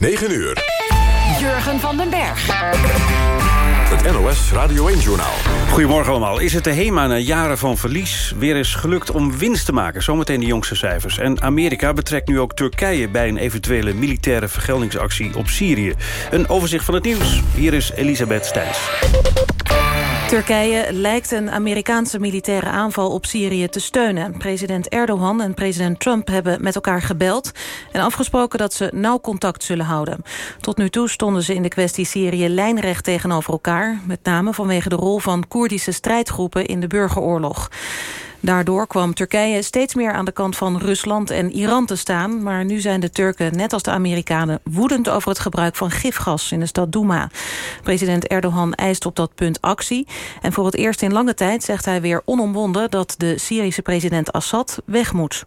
9 uur. Jurgen van den Berg. Het NOS Radio 1-journaal. Goedemorgen allemaal. Is het de HEMA na jaren van verlies weer eens gelukt om winst te maken? Zometeen de jongste cijfers. En Amerika betrekt nu ook Turkije bij een eventuele militaire vergeldingsactie op Syrië. Een overzicht van het nieuws. Hier is Elisabeth Stijns. Turkije lijkt een Amerikaanse militaire aanval op Syrië te steunen. President Erdogan en president Trump hebben met elkaar gebeld... en afgesproken dat ze nauw contact zullen houden. Tot nu toe stonden ze in de kwestie Syrië lijnrecht tegenover elkaar... met name vanwege de rol van Koerdische strijdgroepen in de burgeroorlog. Daardoor kwam Turkije steeds meer aan de kant van Rusland en Iran te staan. Maar nu zijn de Turken, net als de Amerikanen, woedend over het gebruik van gifgas in de stad Douma. President Erdogan eist op dat punt actie. En voor het eerst in lange tijd zegt hij weer onomwonden dat de Syrische president Assad weg moet.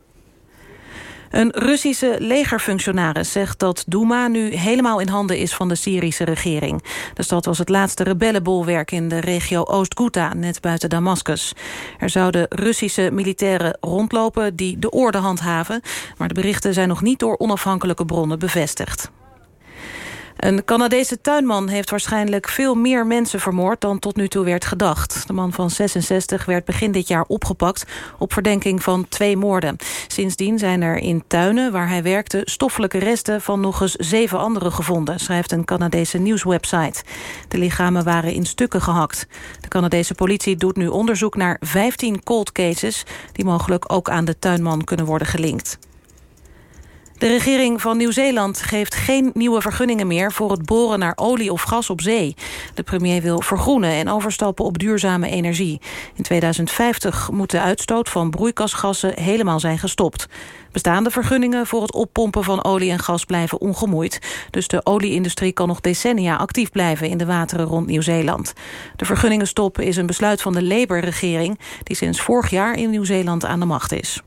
Een Russische legerfunctionaris zegt dat Douma nu helemaal in handen is van de Syrische regering. De stad was het laatste rebellenbolwerk in de regio Oost-Ghouta, net buiten Damascus. Er zouden Russische militairen rondlopen die de orde handhaven, maar de berichten zijn nog niet door onafhankelijke bronnen bevestigd. Een Canadese tuinman heeft waarschijnlijk veel meer mensen vermoord dan tot nu toe werd gedacht. De man van 66 werd begin dit jaar opgepakt op verdenking van twee moorden. Sindsdien zijn er in tuinen waar hij werkte stoffelijke resten van nog eens zeven anderen gevonden, schrijft een Canadese nieuwswebsite. De lichamen waren in stukken gehakt. De Canadese politie doet nu onderzoek naar 15 cold cases die mogelijk ook aan de tuinman kunnen worden gelinkt. De regering van Nieuw-Zeeland geeft geen nieuwe vergunningen meer... voor het boren naar olie of gas op zee. De premier wil vergroenen en overstappen op duurzame energie. In 2050 moet de uitstoot van broeikasgassen helemaal zijn gestopt. Bestaande vergunningen voor het oppompen van olie en gas blijven ongemoeid. Dus de olieindustrie kan nog decennia actief blijven... in de wateren rond Nieuw-Zeeland. De vergunningen stoppen is een besluit van de Labour-regering... die sinds vorig jaar in Nieuw-Zeeland aan de macht is.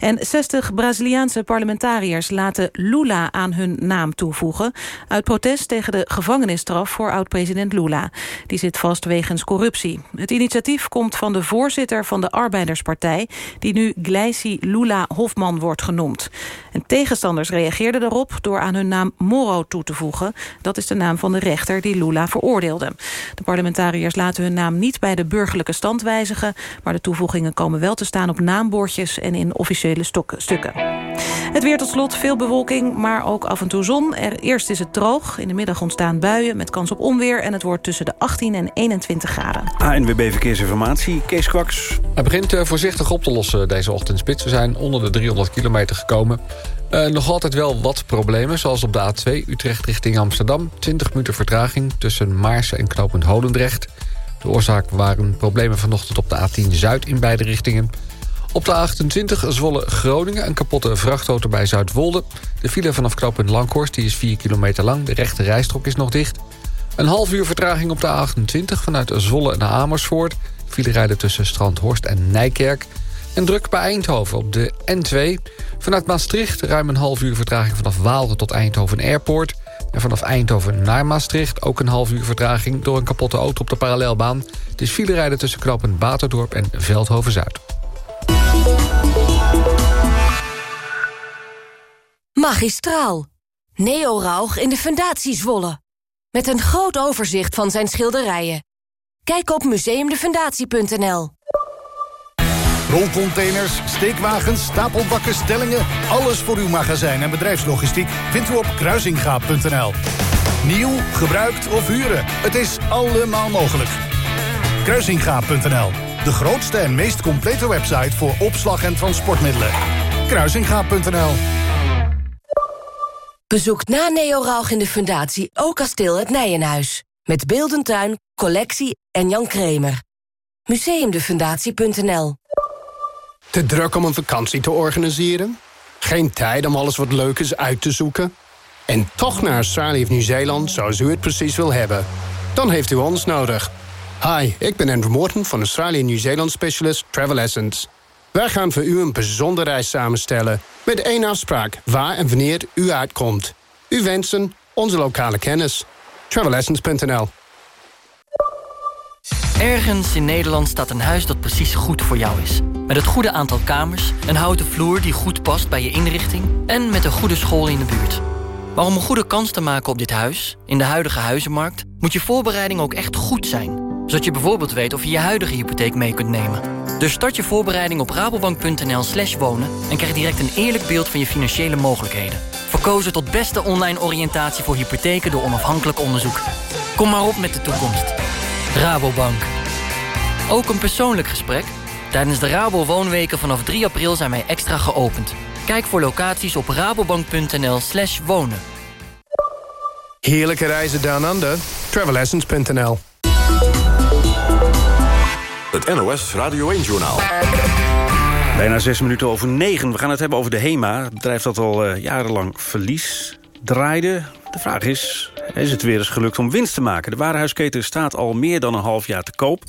En 60 Braziliaanse parlementariërs laten Lula aan hun naam toevoegen... uit protest tegen de gevangenisstraf voor oud-president Lula. Die zit vast wegens corruptie. Het initiatief komt van de voorzitter van de Arbeiderspartij... die nu Gleisi Lula Hofman wordt genoemd. En tegenstanders reageerden daarop door aan hun naam Moro toe te voegen. Dat is de naam van de rechter die Lula veroordeelde. De parlementariërs laten hun naam niet bij de burgerlijke stand wijzigen... maar de toevoegingen komen wel te staan op naambordjes en in officiële stukken. Het weer tot slot, veel bewolking, maar ook af en toe zon. Er, eerst is het droog, in de middag ontstaan buien met kans op onweer... en het wordt tussen de 18 en 21 graden. ANWB Verkeersinformatie, Kees Kwaks. Het begint uh, voorzichtig op te lossen deze ochtendspits. We zijn onder de 300 kilometer gekomen. Uh, nog altijd wel wat problemen, zoals op de A2 Utrecht richting Amsterdam. 20 minuten vertraging tussen Maarsen en knooppunt Holendrecht. De oorzaak waren problemen vanochtend op de A10 Zuid in beide richtingen... Op de A28 Zwolle-Groningen een kapotte vrachtauto bij Zuidwolde. De file vanaf knooppunt Langhorst die is 4 kilometer lang. De rechte rijstrook is nog dicht. Een half uur vertraging op de A28 vanuit Zwolle naar Amersfoort. File rijden tussen Strandhorst en Nijkerk. En druk bij Eindhoven op de N2. Vanuit Maastricht ruim een half uur vertraging vanaf Waalre tot Eindhoven Airport. En vanaf Eindhoven naar Maastricht ook een half uur vertraging... door een kapotte auto op de parallelbaan. Het is file rijden tussen knooppunt Baterdorp en Veldhoven-Zuid. Magistraal. Neo Rauch in de Fundatie Zwolle. Met een groot overzicht van zijn schilderijen. Kijk op museumdefundatie.nl. Rolcontainers, steekwagens, stapelbakken, stellingen... alles voor uw magazijn en bedrijfslogistiek vindt u op kruisingaap.nl. Nieuw, gebruikt of huren, het is allemaal mogelijk. Kruisingaap.nl, de grootste en meest complete website... voor opslag en transportmiddelen. Kruisingaap.nl Bezoek na Neo Rauch in de Fundatie ook kasteel het Nijenhuis. Met Beeldentuin, collectie en Jan Kremer. Museumdefundatie.nl Te druk om een vakantie te organiseren? Geen tijd om alles wat leuk is uit te zoeken? En toch naar Australië of Nieuw-Zeeland zoals u het precies wil hebben? Dan heeft u ons nodig. Hi, ik ben Andrew Morton van Australië Nieuw-Zeeland Specialist Travel Essence. Wij gaan voor u een bijzondere reis samenstellen... met één afspraak waar en wanneer u uitkomt. U wensen onze lokale kennis. Travelessence.nl Ergens in Nederland staat een huis dat precies goed voor jou is. Met het goede aantal kamers, een houten vloer die goed past bij je inrichting... en met een goede school in de buurt. Maar om een goede kans te maken op dit huis, in de huidige huizenmarkt... moet je voorbereiding ook echt goed zijn. Zodat je bijvoorbeeld weet of je je huidige hypotheek mee kunt nemen. Dus start je voorbereiding op rabobank.nl slash wonen... en krijg direct een eerlijk beeld van je financiële mogelijkheden. Verkozen tot beste online oriëntatie voor hypotheken door onafhankelijk onderzoek. Kom maar op met de toekomst. Rabobank. Ook een persoonlijk gesprek? Tijdens de Rabo Woonweken vanaf 3 april zijn wij extra geopend. Kijk voor locaties op rabobank.nl slash wonen. Heerlijke reizen down under. Travelessence.nl Het NOS Radio 1-journaal. Bijna zes minuten over negen. We gaan het hebben over de HEMA. Het bedrijf dat al uh, jarenlang verlies draaide. De vraag is, is het weer eens gelukt om winst te maken? De warenhuisketen staat al meer dan een half jaar te koop.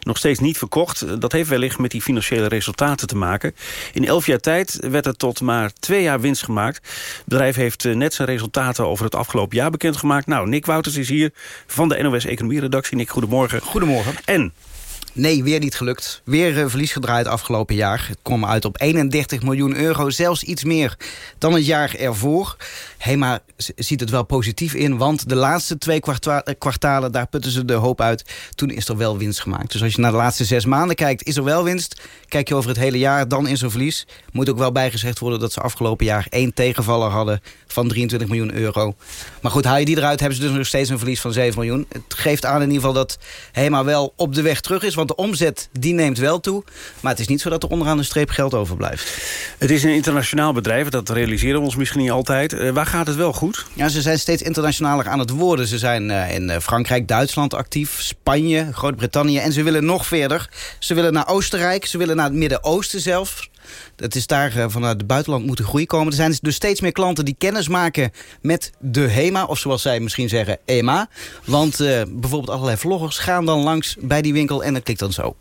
Nog steeds niet verkocht. Dat heeft wellicht met die financiële resultaten te maken. In elf jaar tijd werd er tot maar twee jaar winst gemaakt. Het bedrijf heeft eh, net zijn resultaten over het afgelopen jaar bekendgemaakt. Nou, Nick Wouters is hier van de NOS Economie Redactie. Nick, goedemorgen. Goedemorgen. En Nee, weer niet gelukt. Weer uh, verlies gedraaid afgelopen jaar. Het kwam uit op 31 miljoen euro, zelfs iets meer dan het jaar ervoor. HEMA ziet het wel positief in, want de laatste twee kwartalen... daar putten ze de hoop uit. Toen is er wel winst gemaakt. Dus als je naar de laatste zes maanden kijkt, is er wel winst. Kijk je over het hele jaar, dan is er verlies. Moet ook wel bijgezegd worden dat ze afgelopen jaar... één tegenvaller hadden van 23 miljoen euro. Maar goed, haal je die eruit, hebben ze dus nog steeds een verlies van 7 miljoen. Het geeft aan in ieder geval dat HEMA wel op de weg terug is... want de omzet die neemt wel toe. Maar het is niet zo dat er onderaan de streep geld overblijft. Het is een internationaal bedrijf, dat realiseren we ons misschien niet altijd. Uh, waar gaat het wel goed? Ja, ze zijn steeds internationaler aan het worden. Ze zijn uh, in Frankrijk, Duitsland actief, Spanje, Groot-Brittannië... en ze willen nog verder. Ze willen naar Oostenrijk, ze willen naar het Midden-Oosten zelf... Het is daar uh, vanuit het buitenland moeten groei komen. Er zijn dus steeds meer klanten die kennis maken met de HEMA. Of zoals zij misschien zeggen, EMA. Want uh, bijvoorbeeld allerlei vloggers gaan dan langs bij die winkel en dat klikt dan zo.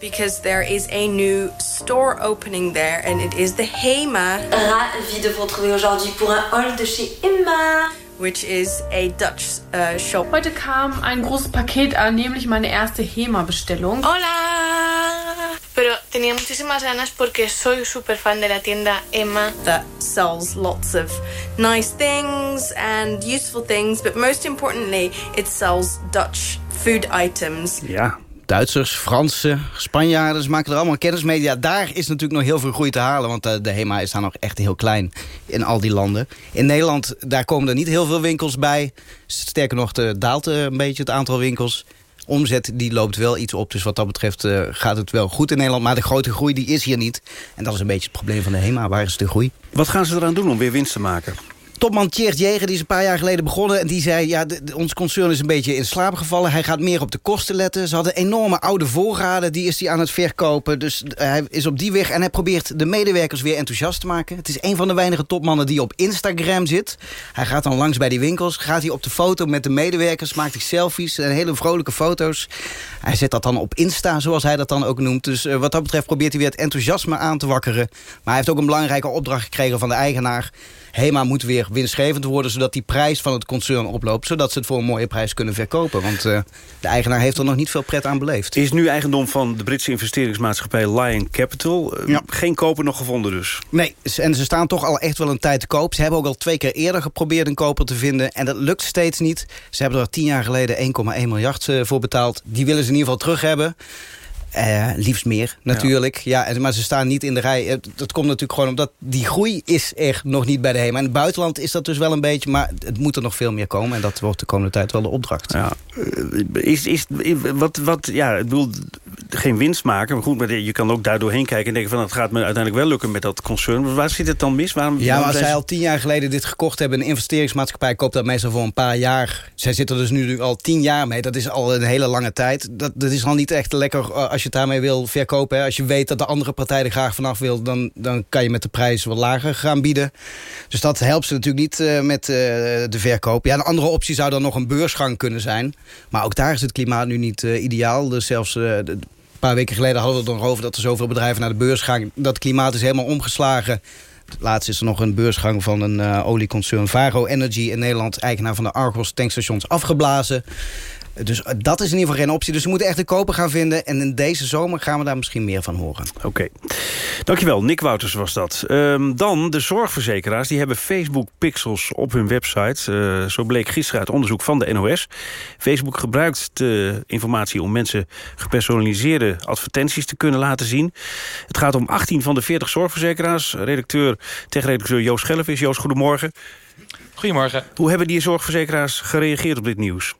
Because there is a new store opening there and it is the HEMA. Ravi de vous retrouver aujourd'hui pour un haul de chez Emma. Which is a Dutch uh, shop. Heute kam ein großes Paket an, nämlich meine erste HEMA-Bestellung. Hola! Pero tenía muchísimas ganas porque soy súper fan de la tienda Emma. That sells lots of nice things and useful things, but most importantly, it sells Dutch food items. Ja, Duitsers, Fransen, Spanjaarden, ze maken er allemaal kennis mee. Ja, daar is natuurlijk nog heel veel groei te halen, want de, de HEMA is daar nog echt heel klein in al die landen. In Nederland, daar komen er niet heel veel winkels bij. Sterker nog, daalt een beetje het aantal winkels omzet die loopt wel iets op. Dus wat dat betreft uh, gaat het wel goed in Nederland. Maar de grote groei die is hier niet. En dat is een beetje het probleem van de HEMA. Waar is de groei? Wat gaan ze eraan doen om weer winst te maken? Topman Tjeerd Jeger die is een paar jaar geleden begonnen... en die zei, ja, ons concern is een beetje in slaap gevallen. Hij gaat meer op de kosten letten. Ze hadden enorme oude voorraden, die is hij aan het verkopen. Dus hij is op die weg en hij probeert de medewerkers weer enthousiast te maken. Het is een van de weinige topmannen die op Instagram zit. Hij gaat dan langs bij die winkels, gaat hij op de foto met de medewerkers... maakt hij selfies en hele vrolijke foto's. Hij zet dat dan op Insta, zoals hij dat dan ook noemt. Dus uh, wat dat betreft probeert hij weer het enthousiasme aan te wakkeren. Maar hij heeft ook een belangrijke opdracht gekregen van de eigenaar... HEMA moet weer winstgevend worden... zodat die prijs van het concern oploopt... zodat ze het voor een mooie prijs kunnen verkopen. Want uh, de eigenaar heeft er nog niet veel pret aan beleefd. Is nu eigendom van de Britse investeringsmaatschappij Lion Capital. Uh, ja. Geen koper nog gevonden dus? Nee, en ze staan toch al echt wel een tijd te koop. Ze hebben ook al twee keer eerder geprobeerd een koper te vinden... en dat lukt steeds niet. Ze hebben er tien jaar geleden 1,1 miljard uh, voor betaald. Die willen ze in ieder geval terug hebben... Uh, liefst meer, natuurlijk. Ja. ja. maar ze staan niet in de rij. Dat komt natuurlijk gewoon omdat die groei is er nog niet bij de HEMA. In het buitenland is dat dus wel een beetje... maar het moet er nog veel meer komen. En dat wordt de komende tijd wel de opdracht. Ja. Is, is, wat, wat, ja, ik bedoel, geen winst maken. Maar goed, maar je kan ook daar doorheen kijken en denken van... het gaat me uiteindelijk wel lukken met dat concern. Waar zit het dan mis? Waarom, ja, maar als zij al tien jaar geleden dit gekocht hebben... een investeringsmaatschappij koopt dat meestal voor een paar jaar. Zij zitten dus nu al tien jaar mee. Dat is al een hele lange tijd. Dat, dat is al niet echt lekker als je daarmee wil verkopen. Hè. Als je weet dat de andere partij er graag vanaf wil... Dan, dan kan je met de prijs wat lager gaan bieden. Dus dat helpt ze natuurlijk niet uh, met uh, de verkoop. Ja, een andere optie zou dan nog een beursgang kunnen zijn. Maar ook daar is het klimaat nu niet uh, ideaal. Dus zelfs een paar weken geleden hadden we het nog over... dat er zoveel bedrijven naar de beurs gaan. Dat klimaat is helemaal omgeslagen. Laatst is er nog een beursgang van een uh, olieconcern Varo Energy in Nederland... eigenaar van de Argos tankstations afgeblazen. Dus dat is in ieder geval geen optie. Dus we moeten echt de koper gaan vinden. En in deze zomer gaan we daar misschien meer van horen. Oké. Dankjewel. Nick Wouters was dat. Ehm, dan de zorgverzekeraars. Die hebben Facebook-pixels op hun website. Uh, zo bleek gisteren uit onderzoek van de NOS. Facebook gebruikt de informatie om mensen gepersonaliseerde advertenties te kunnen laten zien. Het gaat om 18 van de 40 zorgverzekeraars. Redacteur, redacteur Joost Schelf is. Joost, goedemorgen. Goedemorgen. Hoe hebben die zorgverzekeraars gereageerd op dit nieuws?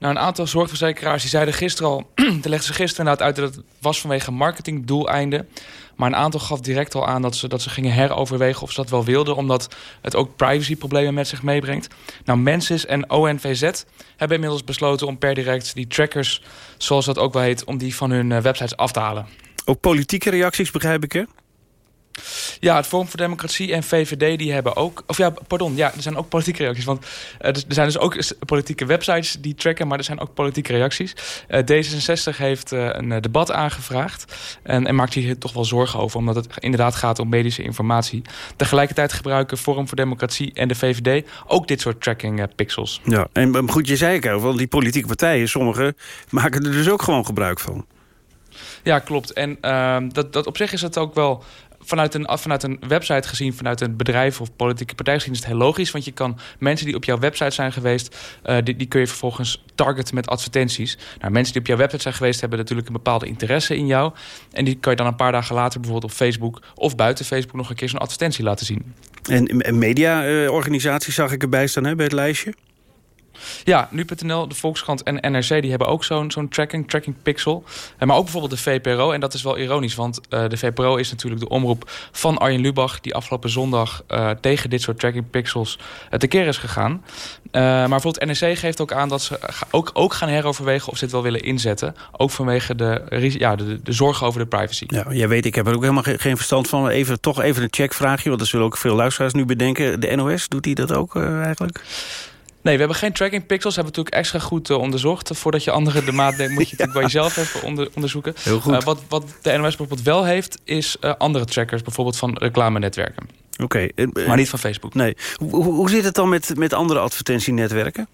Nou, een aantal zorgverzekeraars die zeiden gisteren al... de legden ze gisteren inderdaad uit dat het was vanwege marketingdoeleinden. Maar een aantal gaf direct al aan dat ze, dat ze gingen heroverwegen of ze dat wel wilden... omdat het ook privacyproblemen met zich meebrengt. Nou, Mensis en ONVZ hebben inmiddels besloten om per direct die trackers... zoals dat ook wel heet, om die van hun eh, websites af te halen. Ook politieke reacties begrijp ik, hè? Ja, het Forum voor Democratie en VVD die hebben ook... Of ja, pardon, ja, er zijn ook politieke reacties. Want uh, er zijn dus ook politieke websites die tracken... maar er zijn ook politieke reacties. Uh, D66 heeft uh, een debat aangevraagd... En, en maakt hier toch wel zorgen over... omdat het inderdaad gaat om medische informatie. Tegelijkertijd gebruiken Forum voor Democratie en de VVD... ook dit soort tracking pixels. Ja, en goed, je zei ik al, want die politieke partijen... sommige maken er dus ook gewoon gebruik van. Ja, klopt. En uh, dat, dat op zich is het ook wel vanuit een, vanuit een website gezien, vanuit een bedrijf of politieke partij gezien, is het heel logisch. Want je kan mensen die op jouw website zijn geweest, uh, die, die kun je vervolgens targeten met advertenties. Nou, mensen die op jouw website zijn geweest, hebben natuurlijk een bepaalde interesse in jou. En die kan je dan een paar dagen later bijvoorbeeld op Facebook of buiten Facebook nog een keer zo'n advertentie laten zien. En mediaorganisaties zag ik erbij staan hè, bij het lijstje? Ja, nu.nl, de Volkskrant en NRC die hebben ook zo'n zo'n tracking, tracking pixel. Eh, maar ook bijvoorbeeld de VPRO. En dat is wel ironisch, want uh, de VPRO is natuurlijk de omroep van Arjen Lubach... die afgelopen zondag uh, tegen dit soort tracking pixels tekeer is gegaan. maar bijvoorbeeld NRC geeft ook aan dat ze ook, ook gaan heroverwegen... of ze dit wel willen inzetten. Ook vanwege de, ja, de, zorgen over de privacy. Ja, jij weet, ik heb er ook helemaal geen verstand van. Even, toch even een checkvraagje, want dat zullen ook veel luisteraars nu bedenken. De NOS, doet die dat ook eigenlijk? Nee, we hebben geen tracking pixels. Hebben we natuurlijk extra goed uh, onderzocht. Voordat je andere de maat neemt, moet je natuurlijk bij jezelf even onder, onderzoeken. Heel goed. Uh, wat, wat de NOS bijvoorbeeld wel heeft, is uh, andere trackers. Bijvoorbeeld van reclamenetwerken. Oké. Okay. maar niet van Facebook. Nee. Hoe, hoe zit het dan met, met andere advertentienetwerken?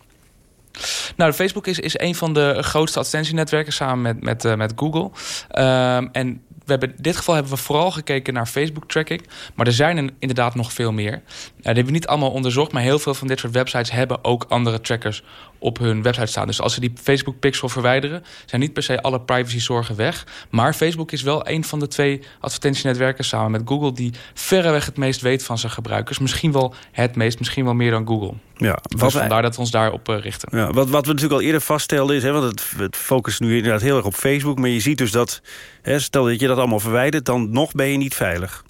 Nou, Facebook is, is een van de grootste advertentienetwerken samen met, met, met Google. Um, en we hebben, in dit geval hebben we vooral gekeken naar Facebook-tracking. Maar er zijn er inderdaad nog veel meer. Uh, die hebben we niet allemaal onderzocht. Maar heel veel van dit soort websites hebben ook andere trackers op hun website staan. Dus als ze die Facebook-pixel verwijderen... zijn niet per se alle privacyzorgen weg. Maar Facebook is wel een van de twee advertentienetwerken... samen met Google die verreweg het meest weet van zijn gebruikers. Misschien wel het meest, misschien wel meer dan Google. Ja, dus vandaar dat we ons daarop uh, richten. Ja, wat, wat we natuurlijk al eerder vaststelden is... Hè, want het, het focust nu inderdaad heel erg op Facebook... maar je ziet dus dat, hè, stel dat je dat allemaal verwijdert... dan nog ben je niet veilig.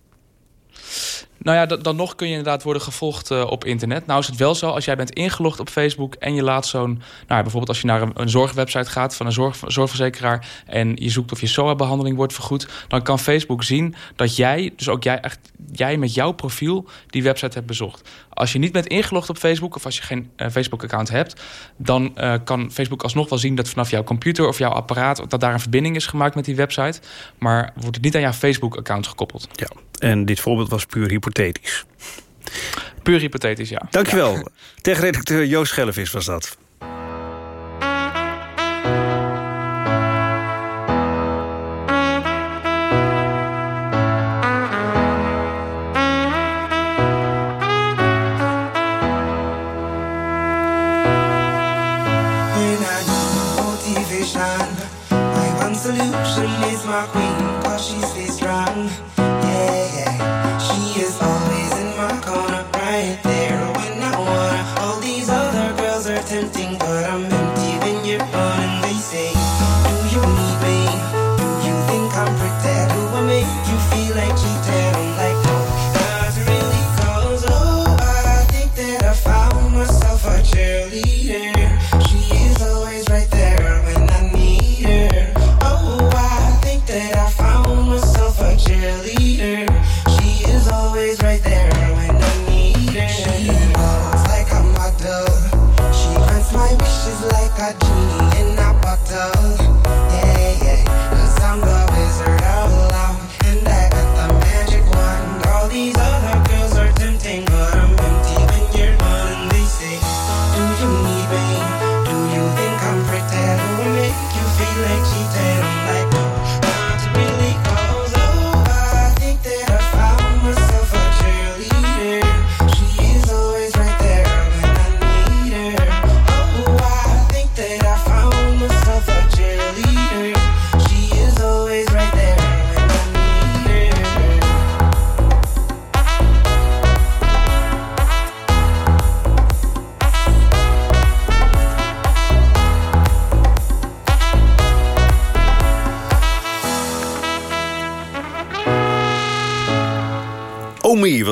Nou ja, dan nog kun je inderdaad worden gevolgd uh, op internet. Nou is het wel zo, als jij bent ingelogd op Facebook... en je laat zo'n... Nou, bijvoorbeeld als je naar een, een zorgwebsite gaat van een zorg, zorgverzekeraar... en je zoekt of je SOA-behandeling wordt vergoed... dan kan Facebook zien dat jij, dus ook jij, echt, jij met jouw profiel... die website hebt bezocht. Als je niet bent ingelogd op Facebook of als je geen uh, Facebook-account hebt... dan uh, kan Facebook alsnog wel zien dat vanaf jouw computer of jouw apparaat... dat daar een verbinding is gemaakt met die website. Maar wordt het niet aan jouw Facebook-account gekoppeld. Ja, en dit voorbeeld was puur hypothetisch. Puur hypothetisch, ja. Dankjewel. Ja. Tech-redacteur Joost Schellevis was dat.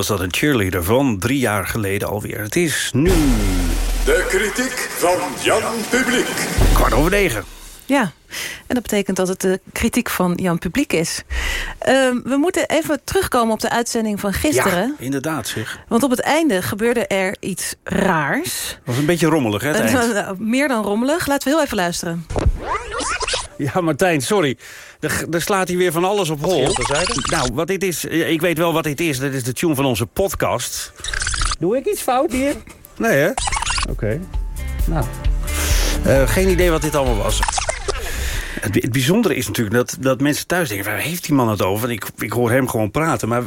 Was dat een cheerleader van drie jaar geleden alweer. Het is nu... De kritiek van Jan Publiek. Kwart over negen. Ja, en dat betekent dat het de kritiek van Jan Publiek is. Ehm, we moeten even terugkomen op de uitzending van gisteren. Ja, inderdaad zeg. Want op het einde gebeurde er iets raars. Het was een beetje rommelig, hè, het eind. Eh, Meer dan rommelig. Laten we heel even luisteren. Ja, Martijn, sorry. Er, er slaat hij weer van alles op hol. Nou, wat dit is... Ik weet wel wat dit is. Dat is de tune van onze podcast. Doe ik iets fout hier? Nee, hè? Oké. Nou. Eh, geen idee wat dit allemaal was. Het, het bijzondere is natuurlijk dat, dat mensen thuis denken... waar heeft die man het over? Want ik, ik hoor hem gewoon praten. Maar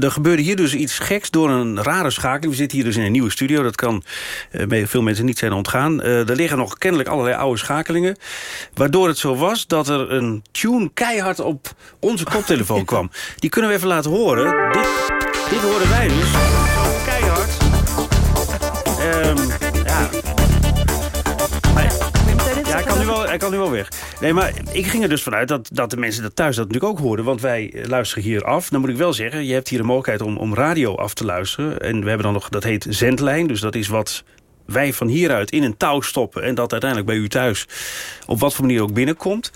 er gebeurde hier dus iets geks door een rare schakeling. We zitten hier dus in een nieuwe studio. Dat kan eh, veel mensen niet zijn ontgaan. Eh, er liggen nog kennelijk allerlei oude schakelingen. Waardoor het zo was dat er een tune keihard op onze koptelefoon kwam. Die kunnen we even laten horen. Dit, dit horen wij dus. Hij kan, nu wel, weg. Nee, maar ik ging er dus vanuit dat, dat de mensen dat thuis dat natuurlijk ook hoorden. Want wij eh, luisteren hier af. Dan moet ik wel zeggen, je hebt hier de mogelijkheid om, om radio af te luisteren. En we hebben dan nog, dat heet zendlijn. Dus dat is wat wij van hieruit in een touw stoppen... en dat uiteindelijk bij u thuis op wat voor manier ook binnenkomt.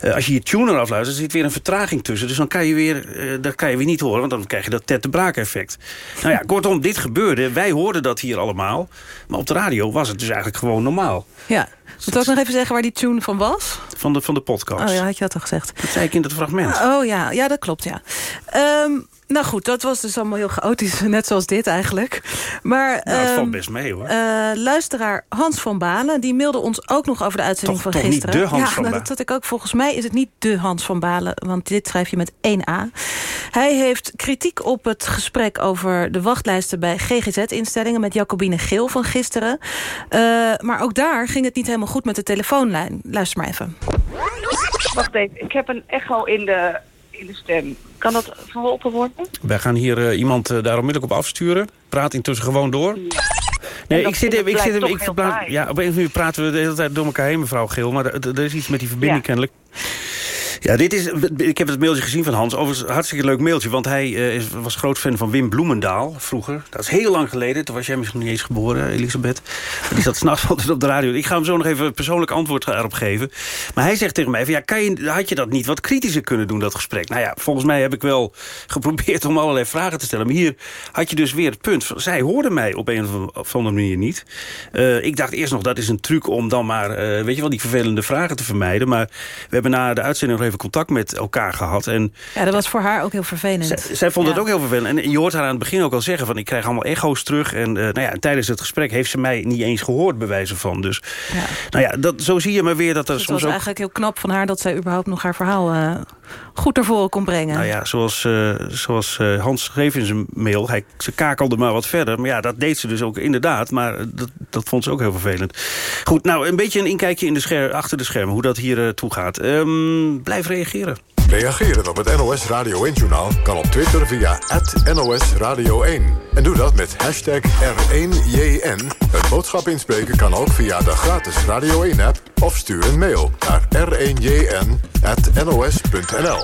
Eh, als je je tuner afluistert, zit weer een vertraging tussen. Dus dan kan je weer, dat kan je weer niet horen, want dan krijg je dat Ted de Braak effect. Nou ja, kortom, dit gebeurde. Wij hoorden dat hier allemaal. Maar op de radio was het dus eigenlijk gewoon normaal. Ja. Moet ik ook nog even zeggen waar die tune van was? Van de, van de podcast. Oh ja, had je dat al gezegd. Dat zei ik in het fragment. Oh ja, ja dat klopt, ja. Ehm, nou goed, dat was dus allemaal heel chaotisch. Net zoals dit eigenlijk. Maar, Nou, het ehm, valt best mee, hoor. eh, luisteraar Hans van Balen, die mailde ons ook nog over de uitzending Toch- van toch niet gisteren. de Hans ja, van nou, Balen? dat had ik ook. Volgens mij is het niet de Hans van Balen, want dit schrijf je met 1A. Hij heeft kritiek op het gesprek over de wachtlijsten bij GGZ-instellingen met Jacobine Geel van gisteren. Eh, maar ook daar ging het niet helemaal goed met de telefoonlijn. Luister maar even. Wacht even, ik heb een echo in de, in de stem. Kan dat verholpen worden? Wij gaan hier eh, iemand uh, daar onmiddellijk op afsturen. Praat intussen gewoon door. Nee, ik zit even... Ik zit ik ja, op een of andere manier praten we de hele tijd door elkaar heen, mevrouw Geel. Maar er, er is iets met die verbinding Ja. kennelijk. Ja, dit is, ik heb het mailtje gezien van Hans. Overigens hartstikke leuk mailtje. Want hij eh, was groot fan van Wim Bloemendaal vroeger. Dat is heel lang geleden. Toen was jij misschien niet eens geboren, Elisabeth. Die zat s'nachts altijd op de radio. Ik ga hem zo nog even persoonlijk antwoord erop geven. Maar hij zegt tegen mij... Van, ja, kan je, had je dat niet wat kritischer kunnen doen, dat gesprek? Nou ja, volgens mij heb ik wel geprobeerd om allerlei vragen te stellen. Maar hier had je dus weer het punt. Zij hoorden mij op een of andere manier niet. Eh, ik dacht eerst nog, dat is een truc om dan maar... eh, weet je wel, die vervelende vragen te vermijden. Maar we hebben na de uitzending nog even contact met elkaar gehad. En Ja, dat was voor haar ook heel vervelend. zij, zij vond het ook heel vervelend. En je hoort haar aan het begin ook al zeggen... van ik krijg allemaal echo's terug. En eh, nou ja, tijdens het gesprek heeft ze mij niet eens gehoord... bij wijze van. Dus Ja. nou ja, dat, zo zie je maar weer dat er Het soms was ook... eigenlijk heel knap van haar dat zij überhaupt nog haar verhaal eh, goed naar voren kon brengen. Nou ja, zoals, eh, zoals Hans schreef in zijn mail... Hij, ze kakelde maar wat verder. Maar ja, dat deed ze dus ook inderdaad. Maar dat, dat vond ze ook heel vervelend. Goed, nou, een beetje een inkijkje in de scher achter de schermen... hoe dat hier toe gaat. Ehm, blijf reageren. Reageren op het NOS Radio 1-journaal kan op Twitter via NOS Radio 1. En doe dat met hashtag R1JN. Een boodschap inspreken kan ook via de gratis Radio 1-app... of stuur een mail naar r1jn.nos.nl.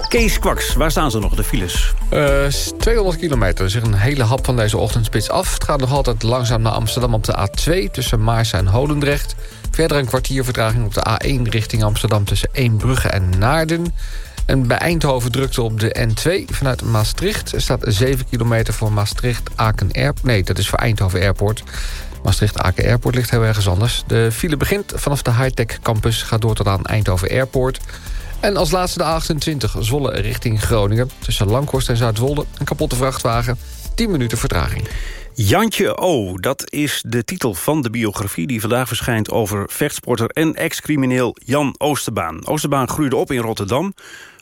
Kees Kwaks, waar staan ze nog, de files? Eh, 200 kilometer, dus een hele hap van deze ochtendspits af. Het gaat nog altijd langzaam naar Amsterdam op de A2... tussen Maarsen en Holendrecht. Verder een kwartier vertraging op de A1 richting Amsterdam... tussen Eembrugge en Naarden. En bij Eindhoven drukte op de N2 vanuit Maastricht. Er staat 7 kilometer voor Maastricht-Aken Airport. Nee, dat is voor Eindhoven Airport. Maastricht-Aken Airport ligt heel ergens anders. De file begint vanaf de high-tech campus... gaat door tot aan Eindhoven Airport... En als laatste de A28 Zwolle richting Groningen. Tussen Langhorst en Zuidwolde een kapotte vrachtwagen. 10 minuten vertraging. Jantje O, dat is de titel van de biografie... die vandaag verschijnt over vechtsporter en ex-crimineel Jan Oosterbaan. Oosterbaan groeide op in Rotterdam,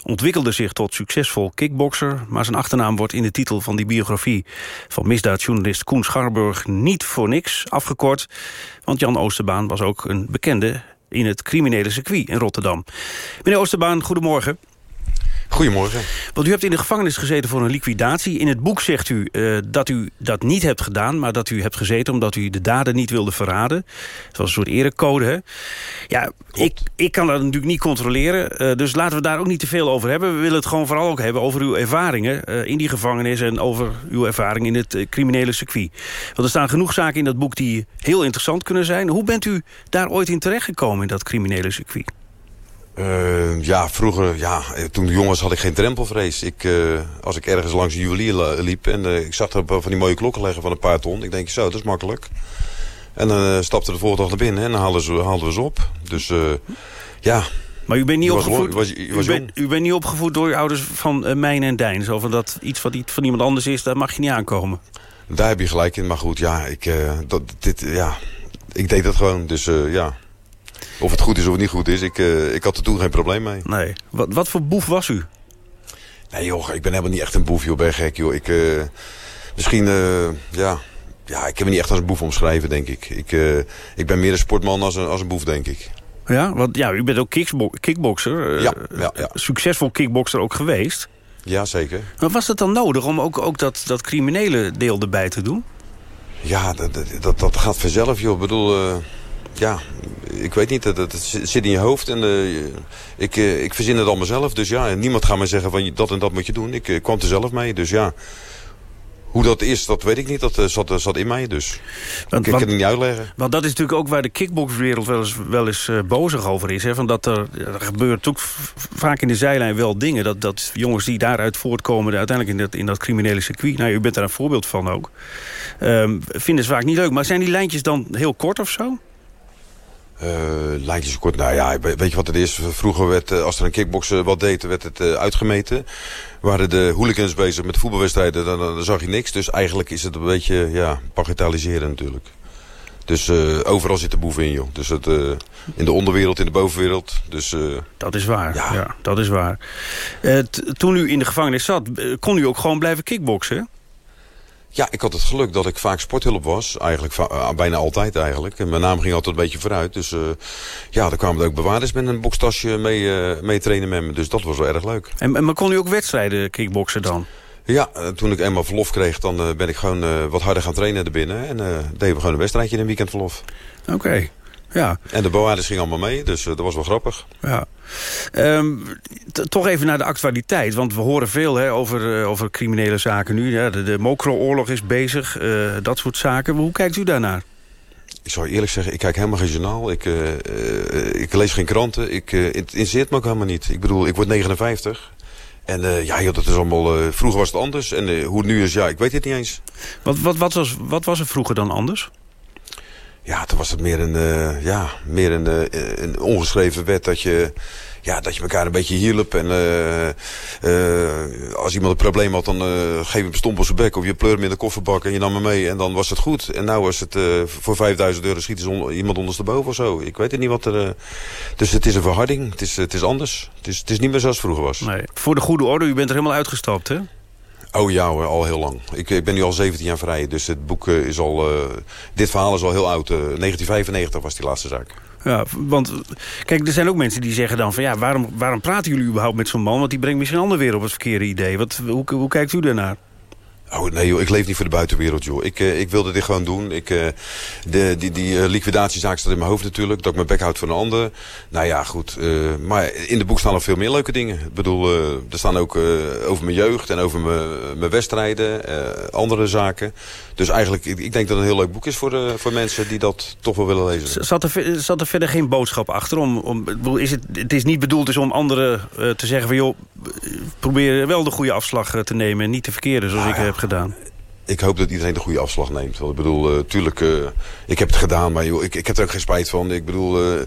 ontwikkelde zich tot succesvol kickbokser... maar zijn achternaam wordt in de titel van die biografie... van misdaadjournalist Koen Scharburg niet voor niks afgekort... want Jan Oosterbaan was ook een bekende in het criminele circuit in Rotterdam. Meneer Oosterbaan, goedemorgen. Goedemorgen. Want u hebt in de gevangenis gezeten voor een liquidatie. In het boek zegt u uh, dat u dat niet hebt gedaan... maar dat u hebt gezeten omdat u de daden niet wilde verraden. Het was een soort erecode, hè? Ja, ik, ik kan dat natuurlijk niet controleren. Uh, dus laten we daar ook niet te veel over hebben. We willen het gewoon vooral ook hebben over uw ervaringen... Uh, in die gevangenis en over uw ervaring in het criminele circuit. Want er staan genoeg zaken in dat boek die heel interessant kunnen zijn. Hoe bent u daar ooit in terechtgekomen in dat criminele circuit? Uh, ja, vroeger, ja, toen jong was had ik geen drempelvrees. Ik, uh, als ik ergens langs een juwelier liep en uh, ik zag er van die mooie klokken leggen van een paar ton. Ik denk, zo, dat is makkelijk. En dan stapte de volgende dag naar binnen en dan haalden, ze, haalden we ze op. Dus ja... Maar u bent niet, opgevoed, was, was u, bent, u bent niet opgevoed door uw ouders van Mijn en Dijn. Zo van dat iets wat van iemand anders is, daar mag je niet aankomen. Daar heb je gelijk in. Maar goed, ja, ik, dat, dit, ja, ik deed dat gewoon. Dus ja, of het goed is of het niet goed is, ik, uh, ik had er toen geen probleem mee. Nee. Wat, wat voor boef was u? Nee joh, ik ben helemaal niet echt een boef joh, ben gek joh. Ik, uh, misschien, uh, ja, ja, ik heb me niet echt als een boef omschrijven denk ik. Ik, ik ben meer een sportman als een, als een boef denk ik. Ja, want ja, u bent ook kickboxer. Ja, ja, ja. Succesvol kickboxer ook geweest. Ja, zeker. Maar was het dan nodig om ook, ook dat, dat criminele deel erbij te doen? Ja, dat, dat, dat gaat vanzelf joh. Ik bedoel ja, ik weet niet, dat, het zit in je hoofd en uh, ik, uh, ik verzin het allemaal zelf. Dus ja, niemand gaat mij zeggen van dat en dat moet je doen. Ik uh, kwam er zelf mee, dus ja. Hoe dat is, dat weet ik niet. Dat zat, zat in mij, dus want, ik kan het niet uitleggen. Want dat is natuurlijk ook waar de kickboxwereld wel eens, wel eens bozig over is. Hè? Van dat er, er gebeurt ook vaak in de zijlijn wel dingen. Dat, dat jongens die daaruit voortkomen, uiteindelijk in dat, in dat criminele circuit... nou, u bent daar een voorbeeld van ook, um, vinden ze vaak niet leuk. Maar zijn die lijntjes dan heel kort of zo? Uh, lijntjes kort, nou ja, weet je wat het is? Vroeger werd, uh, als er een kickbokser wat deed, werd het uh, uitgemeten. Waren de hooligans bezig met voetbalwedstrijden, dan, dan, zag je niks. Dus eigenlijk is het een beetje, ja, bagatelliseren natuurlijk. Dus overal zit de boef in, joh. Dus het, in de onderwereld, in de bovenwereld. Dus, dat is waar, ja. ja dat is waar. toen u in de gevangenis zat, kon u ook gewoon blijven kickboksen, ja, ik had het geluk dat ik vaak sporthulp was. Eigenlijk uh, bijna altijd eigenlijk. En mijn naam ging altijd een beetje vooruit. Dus uh, ja, er kwamen er ook bewaarders met een bokstasje mee, uh, mee trainen met me. Dus dat was wel erg leuk. En, en maar kon u ook wedstrijden kickboksen dan? Ja, toen ik eenmaal verlof kreeg, dan ben ik gewoon wat harder gaan trainen erbinnen. En deden we gewoon een wedstrijdje in een weekend verlof. Oké. Ja. En de bewaarders gingen allemaal mee, dus dat was wel grappig. Ja. Um, toch even naar de actualiteit, want we horen veel hè, over, uh, over criminele zaken nu. Ja, de, de Mokro-oorlog is bezig, uh, dat soort zaken. Hoe kijkt u daarnaar? Ik zou eerlijk zeggen, ik kijk helemaal geen journaal. Ik, uh, ik lees geen kranten. Ik, het interesseert me ook helemaal niet. Ik bedoel, ik word 59. En ja, joh, dat is allemaal... vroeger was het anders. En hoe het nu is, ja, ik weet het niet eens. Wat, wat, wat, was, wat was er vroeger dan anders? Ja, toen was het meer een, uh, ja, meer een, uh, een ongeschreven wet dat je, ja, dat je elkaar een beetje hielp. En uh, als iemand een probleem had, dan geef je hem stomp op zijn bek of je pleur hem in de kofferbak en je nam hem mee en dan was het goed. En nou was het voor 5000 euro schieten on iemand ondersteboven of zo. Ik weet het niet wat er... dus het is een verharding, het is, het is anders. Het is, het is niet meer zoals het vroeger was. Nee. Voor de goede orde, u bent er helemaal uitgestapt, hè? Oh ja al heel lang. Ik, ik ben nu al 17 jaar vrij. Dus het boek uh, is al... Uh, dit verhaal is al heel oud. Uh, 1995 was die laatste zaak. Ja, want kijk, er zijn ook mensen die zeggen dan van... ja, waarom, waarom praten jullie überhaupt met zo'n man? Want die brengt misschien ander weer op het verkeerde idee. Wat, hoe, hoe kijkt u daarnaar? Oh nee joh, ik leef niet voor de buitenwereld joh. Ik, uh, ik wilde dit gewoon doen. Ik, uh, de, die die uh, liquidatiezaak staat in mijn hoofd natuurlijk. Dat ik mijn bek houd voor een ander. Nou ja, goed. maar in de boek staan nog veel meer leuke dingen. Ik bedoel, er staan ook over mijn jeugd en over mijn, mijn wedstrijden. andere zaken. Dus eigenlijk, ik, ik, denk dat het een heel leuk boek is voor, voor mensen die dat toch wel willen lezen. Zat er, zat er verder geen boodschap achter? Om, om, is het, het is niet bedoeld dus om anderen te zeggen van joh, probeer wel de goede afslag te nemen en niet de verkeerde zoals ik heb gedaan. Ik hoop dat iedereen de goede afslag neemt. Want ik bedoel, uh, tuurlijk, uh, ik heb het gedaan, maar joh, ik, ik heb er ook geen spijt van. Ik bedoel, uh,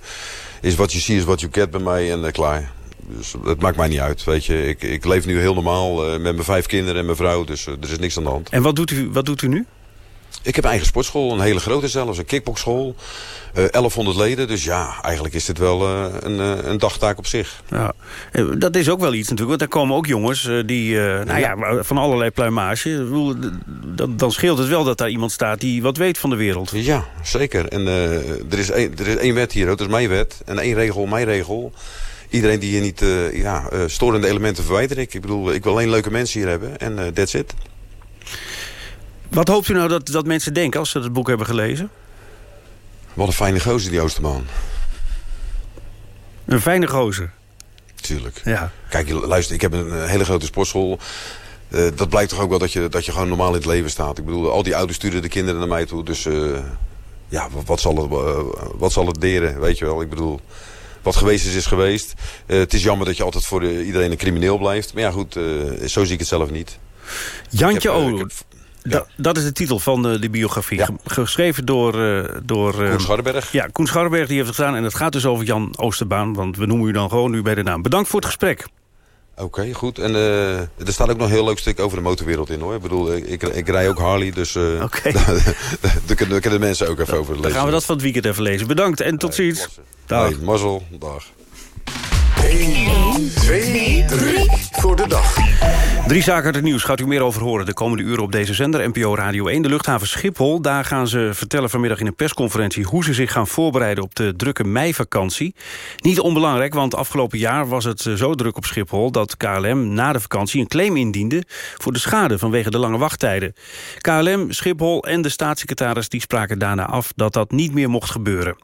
is wat je ziet is wat je get bij mij en klaar. Dus het maakt mij niet uit, weet je. Ik, ik leef nu heel normaal met mijn vijf kinderen en mijn vrouw, dus er is niks aan de hand. En wat doet u, wat doet u nu? Ik heb een eigen sportschool, een hele grote zelfs, een kickboxschool. Uh, eh, 1100 leden, dus ja, eigenlijk is dit wel uh, een, uh, een dagtaak op zich. Ja, dat is ook wel iets natuurlijk, want daar komen ook jongens die, nou ja, ja, van allerlei pluimage. Dan, dan scheelt het wel dat daar iemand staat die wat weet van de wereld. Ja, zeker. En er, is één, er is één wet hier, dat is mijn wet. En één regel, mijn regel. iedereen die hier niet... eh, ja, eh, storende elementen verwijder ik. Ik bedoel, ik wil alleen leuke mensen hier hebben. En eh, that's it. Wat hoopt u nou dat, dat mensen denken als ze het boek hebben gelezen? Wat een fijne gozer, die Oosterman. Een fijne gozer. Tuurlijk. Ja. Kijk, luister, ik heb een hele grote sportschool. Eh, dat blijkt toch ook wel dat je, dat je gewoon normaal in het leven staat. Ik bedoel, al die ouders sturen de kinderen naar mij toe. Dus eh, ja, wat, wat, zal het, eh, wat zal het deren, weet je wel. Ik bedoel, wat geweest is, is geweest. Het is jammer dat je altijd voor iedereen een crimineel blijft. Maar ja, goed, zo zie ik het zelf niet. Jantje Ik eh, Da- dat is de titel van de, de biografie. Ge- Geschreven door... eh door eh, Koen Scharrenberg. Ja, Koen Scharrenberg die heeft het gedaan. En het gaat dus over Jan Oosterbaan. Want we noemen u dan gewoon nu bij de naam. Bedankt voor het gesprek. Oké, goed. En eh, er staat ook nog een heel leuk stuk over de motorwereld in hoor. Ik bedoel, ik, ik, rij ook Harley, dus uh, daar kunnen, daar kunnen mensen ook even over lezen. Dan gaan we dat van het weekend even lezen. Bedankt en tot ziens. Dag. Hey, mazzel, dag. 1, 2, 3 voor de dag. Drie zaken uit het nieuws gaat u meer over horen de komende uren op deze zender. NPO Radio 1, de luchthaven Schiphol. Daar gaan ze vertellen vanmiddag in een persconferentie... hoe ze zich gaan voorbereiden op de drukke meivakantie. Niet onbelangrijk, want afgelopen jaar was het eh, zo druk op Schiphol... dat KLM na de vakantie een claim indiende voor de schade... vanwege de lange wachttijden. KLM, Schiphol en de staatssecretaris die spraken daarna af... dat dat niet meer mocht gebeuren.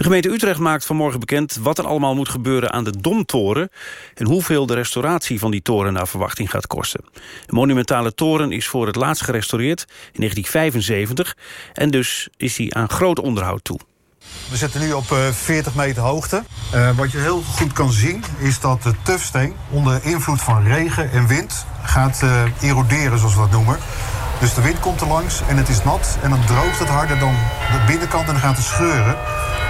De gemeente Utrecht maakt vanmorgen bekend wat er allemaal moet gebeuren aan de Domtoren... en hoeveel de restauratie van die toren naar verwachting gaat kosten. De monumentale toren is voor het laatst gerestaureerd in 1975... en dus is die aan groot onderhoud toe. We zitten nu op eh, 40 meter hoogte. Eh, wat je heel goed kan zien is dat de tufsteen onder invloed van regen en wind gaat eh, eroderen, zoals we dat noemen. Dus de wind komt er langs en het is nat en dan droogt het harder dan de binnenkant en dan gaat het scheuren.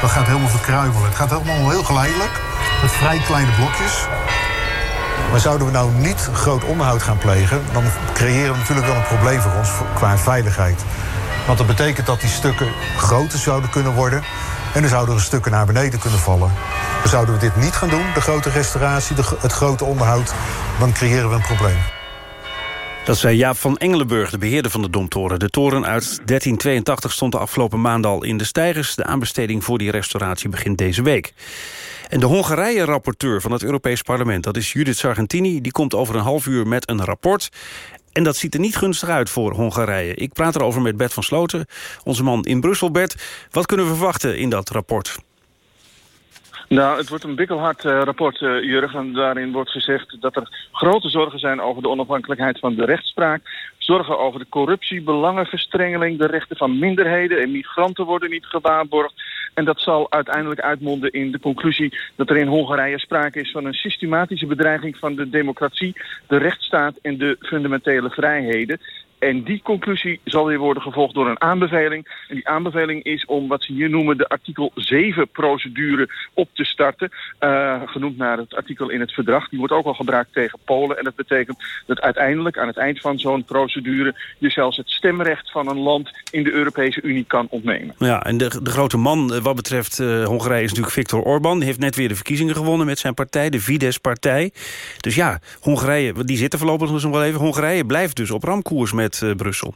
Dat gaat helemaal verkruimelen. Het gaat helemaal heel geleidelijk met vrij kleine blokjes. Maar zouden we nou niet groot onderhoud gaan plegen, dan creëren we natuurlijk wel een probleem voor ons qua veiligheid. Want dat betekent dat die stukken groter zouden kunnen worden. En dan zouden er stukken naar beneden kunnen vallen. Dan zouden we dit niet gaan doen, de grote restauratie, de, het grote onderhoud. Dan creëren we een probleem. Dat zei Jaap van Engelenburg, de beheerder van de Domtoren. De toren uit 1382 stond de afgelopen maand al in de stijgers. De aanbesteding voor die restauratie begint deze week. En de Hongarije-rapporteur van het Europees Parlement... dat is Judith Sargentini, die komt over een half uur met een rapport... En dat ziet er niet gunstig uit voor Hongarije. Ik praat erover met Bert van Sloten, onze man in Brussel. Bert, wat kunnen we verwachten in dat rapport? Nou, het wordt een bikkelhard eh, rapport, eh, Jurgen. Daarin wordt gezegd dat er grote zorgen zijn over de onafhankelijkheid van de rechtspraak. Zorgen over de corruptie, belangenverstrengeling, de rechten van minderheden en migranten worden niet gewaarborgd. En dat zal uiteindelijk uitmonden in de conclusie dat er in Hongarije sprake is van een systematische bedreiging van de democratie, de rechtsstaat en de fundamentele vrijheden. En die conclusie zal weer worden gevolgd door een aanbeveling. En die aanbeveling is om wat ze hier noemen de artikel 7-procedure op te starten. Eh, genoemd naar het artikel in het verdrag. Die wordt ook al gebruikt tegen Polen. En dat betekent dat uiteindelijk aan het eind van zo'n procedure... je zelfs het stemrecht van een land in de Europese Unie kan ontnemen. Ja, en de, de grote man eh, wat betreft eh, Hongarije is natuurlijk Viktor Orban. Die heeft net weer de verkiezingen gewonnen met zijn partij, de Fidesz-partij. Dus ja, Hongarije, die zitten voorlopig dus nog wel even. Hongarije blijft dus op ramkoers met eh, Brussel.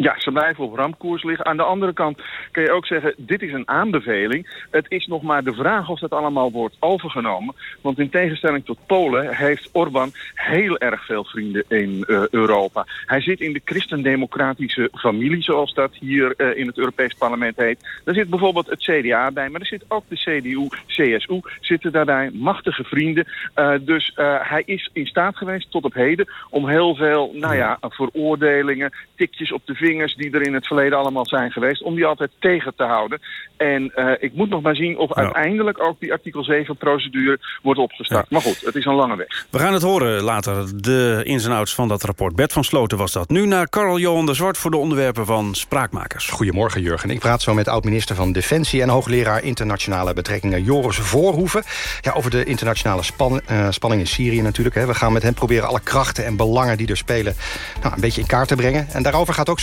Ja, ze blijven op ramkoers liggen. Aan de andere kant kun je ook zeggen, dit is een aanbeveling. Het is nog maar de vraag of dat allemaal wordt overgenomen. Want in tegenstelling tot Polen heeft Orbán heel erg veel vrienden in eh, Europa. Hij zit in de christendemocratische familie, zoals dat hier eh, in het Europees Parlement heet. Daar zit bijvoorbeeld het CDA bij, maar er zit ook de CDU, CSU, zitten daarbij machtige vrienden. Eh, dus hij is in staat geweest tot op heden om heel veel, nou ja, veroordelingen, tikjes op de vingers die er in het verleden allemaal zijn geweest, om die altijd tegen te houden. En eh, ik moet nog maar zien of uiteindelijk ook die artikel 7 procedure wordt opgestart. Maar goed, het is een lange weg. We gaan het horen later, de ins en outs van dat rapport. Bert van Sloten was dat. Nu naar Karel Johan de Zwart voor de onderwerpen van Spraakmakers. Goedemorgen Jurgen. Ik praat zo met oud-minister van Defensie... en hoogleraar internationale betrekkingen Joris Voorhoeven. Ja, over de internationale span, eh, spanning in Syrië natuurlijk. Hè. We gaan met hem proberen alle krachten en belangen die er spelen... Nou, een beetje in kaart te brengen. En daarover gaat ook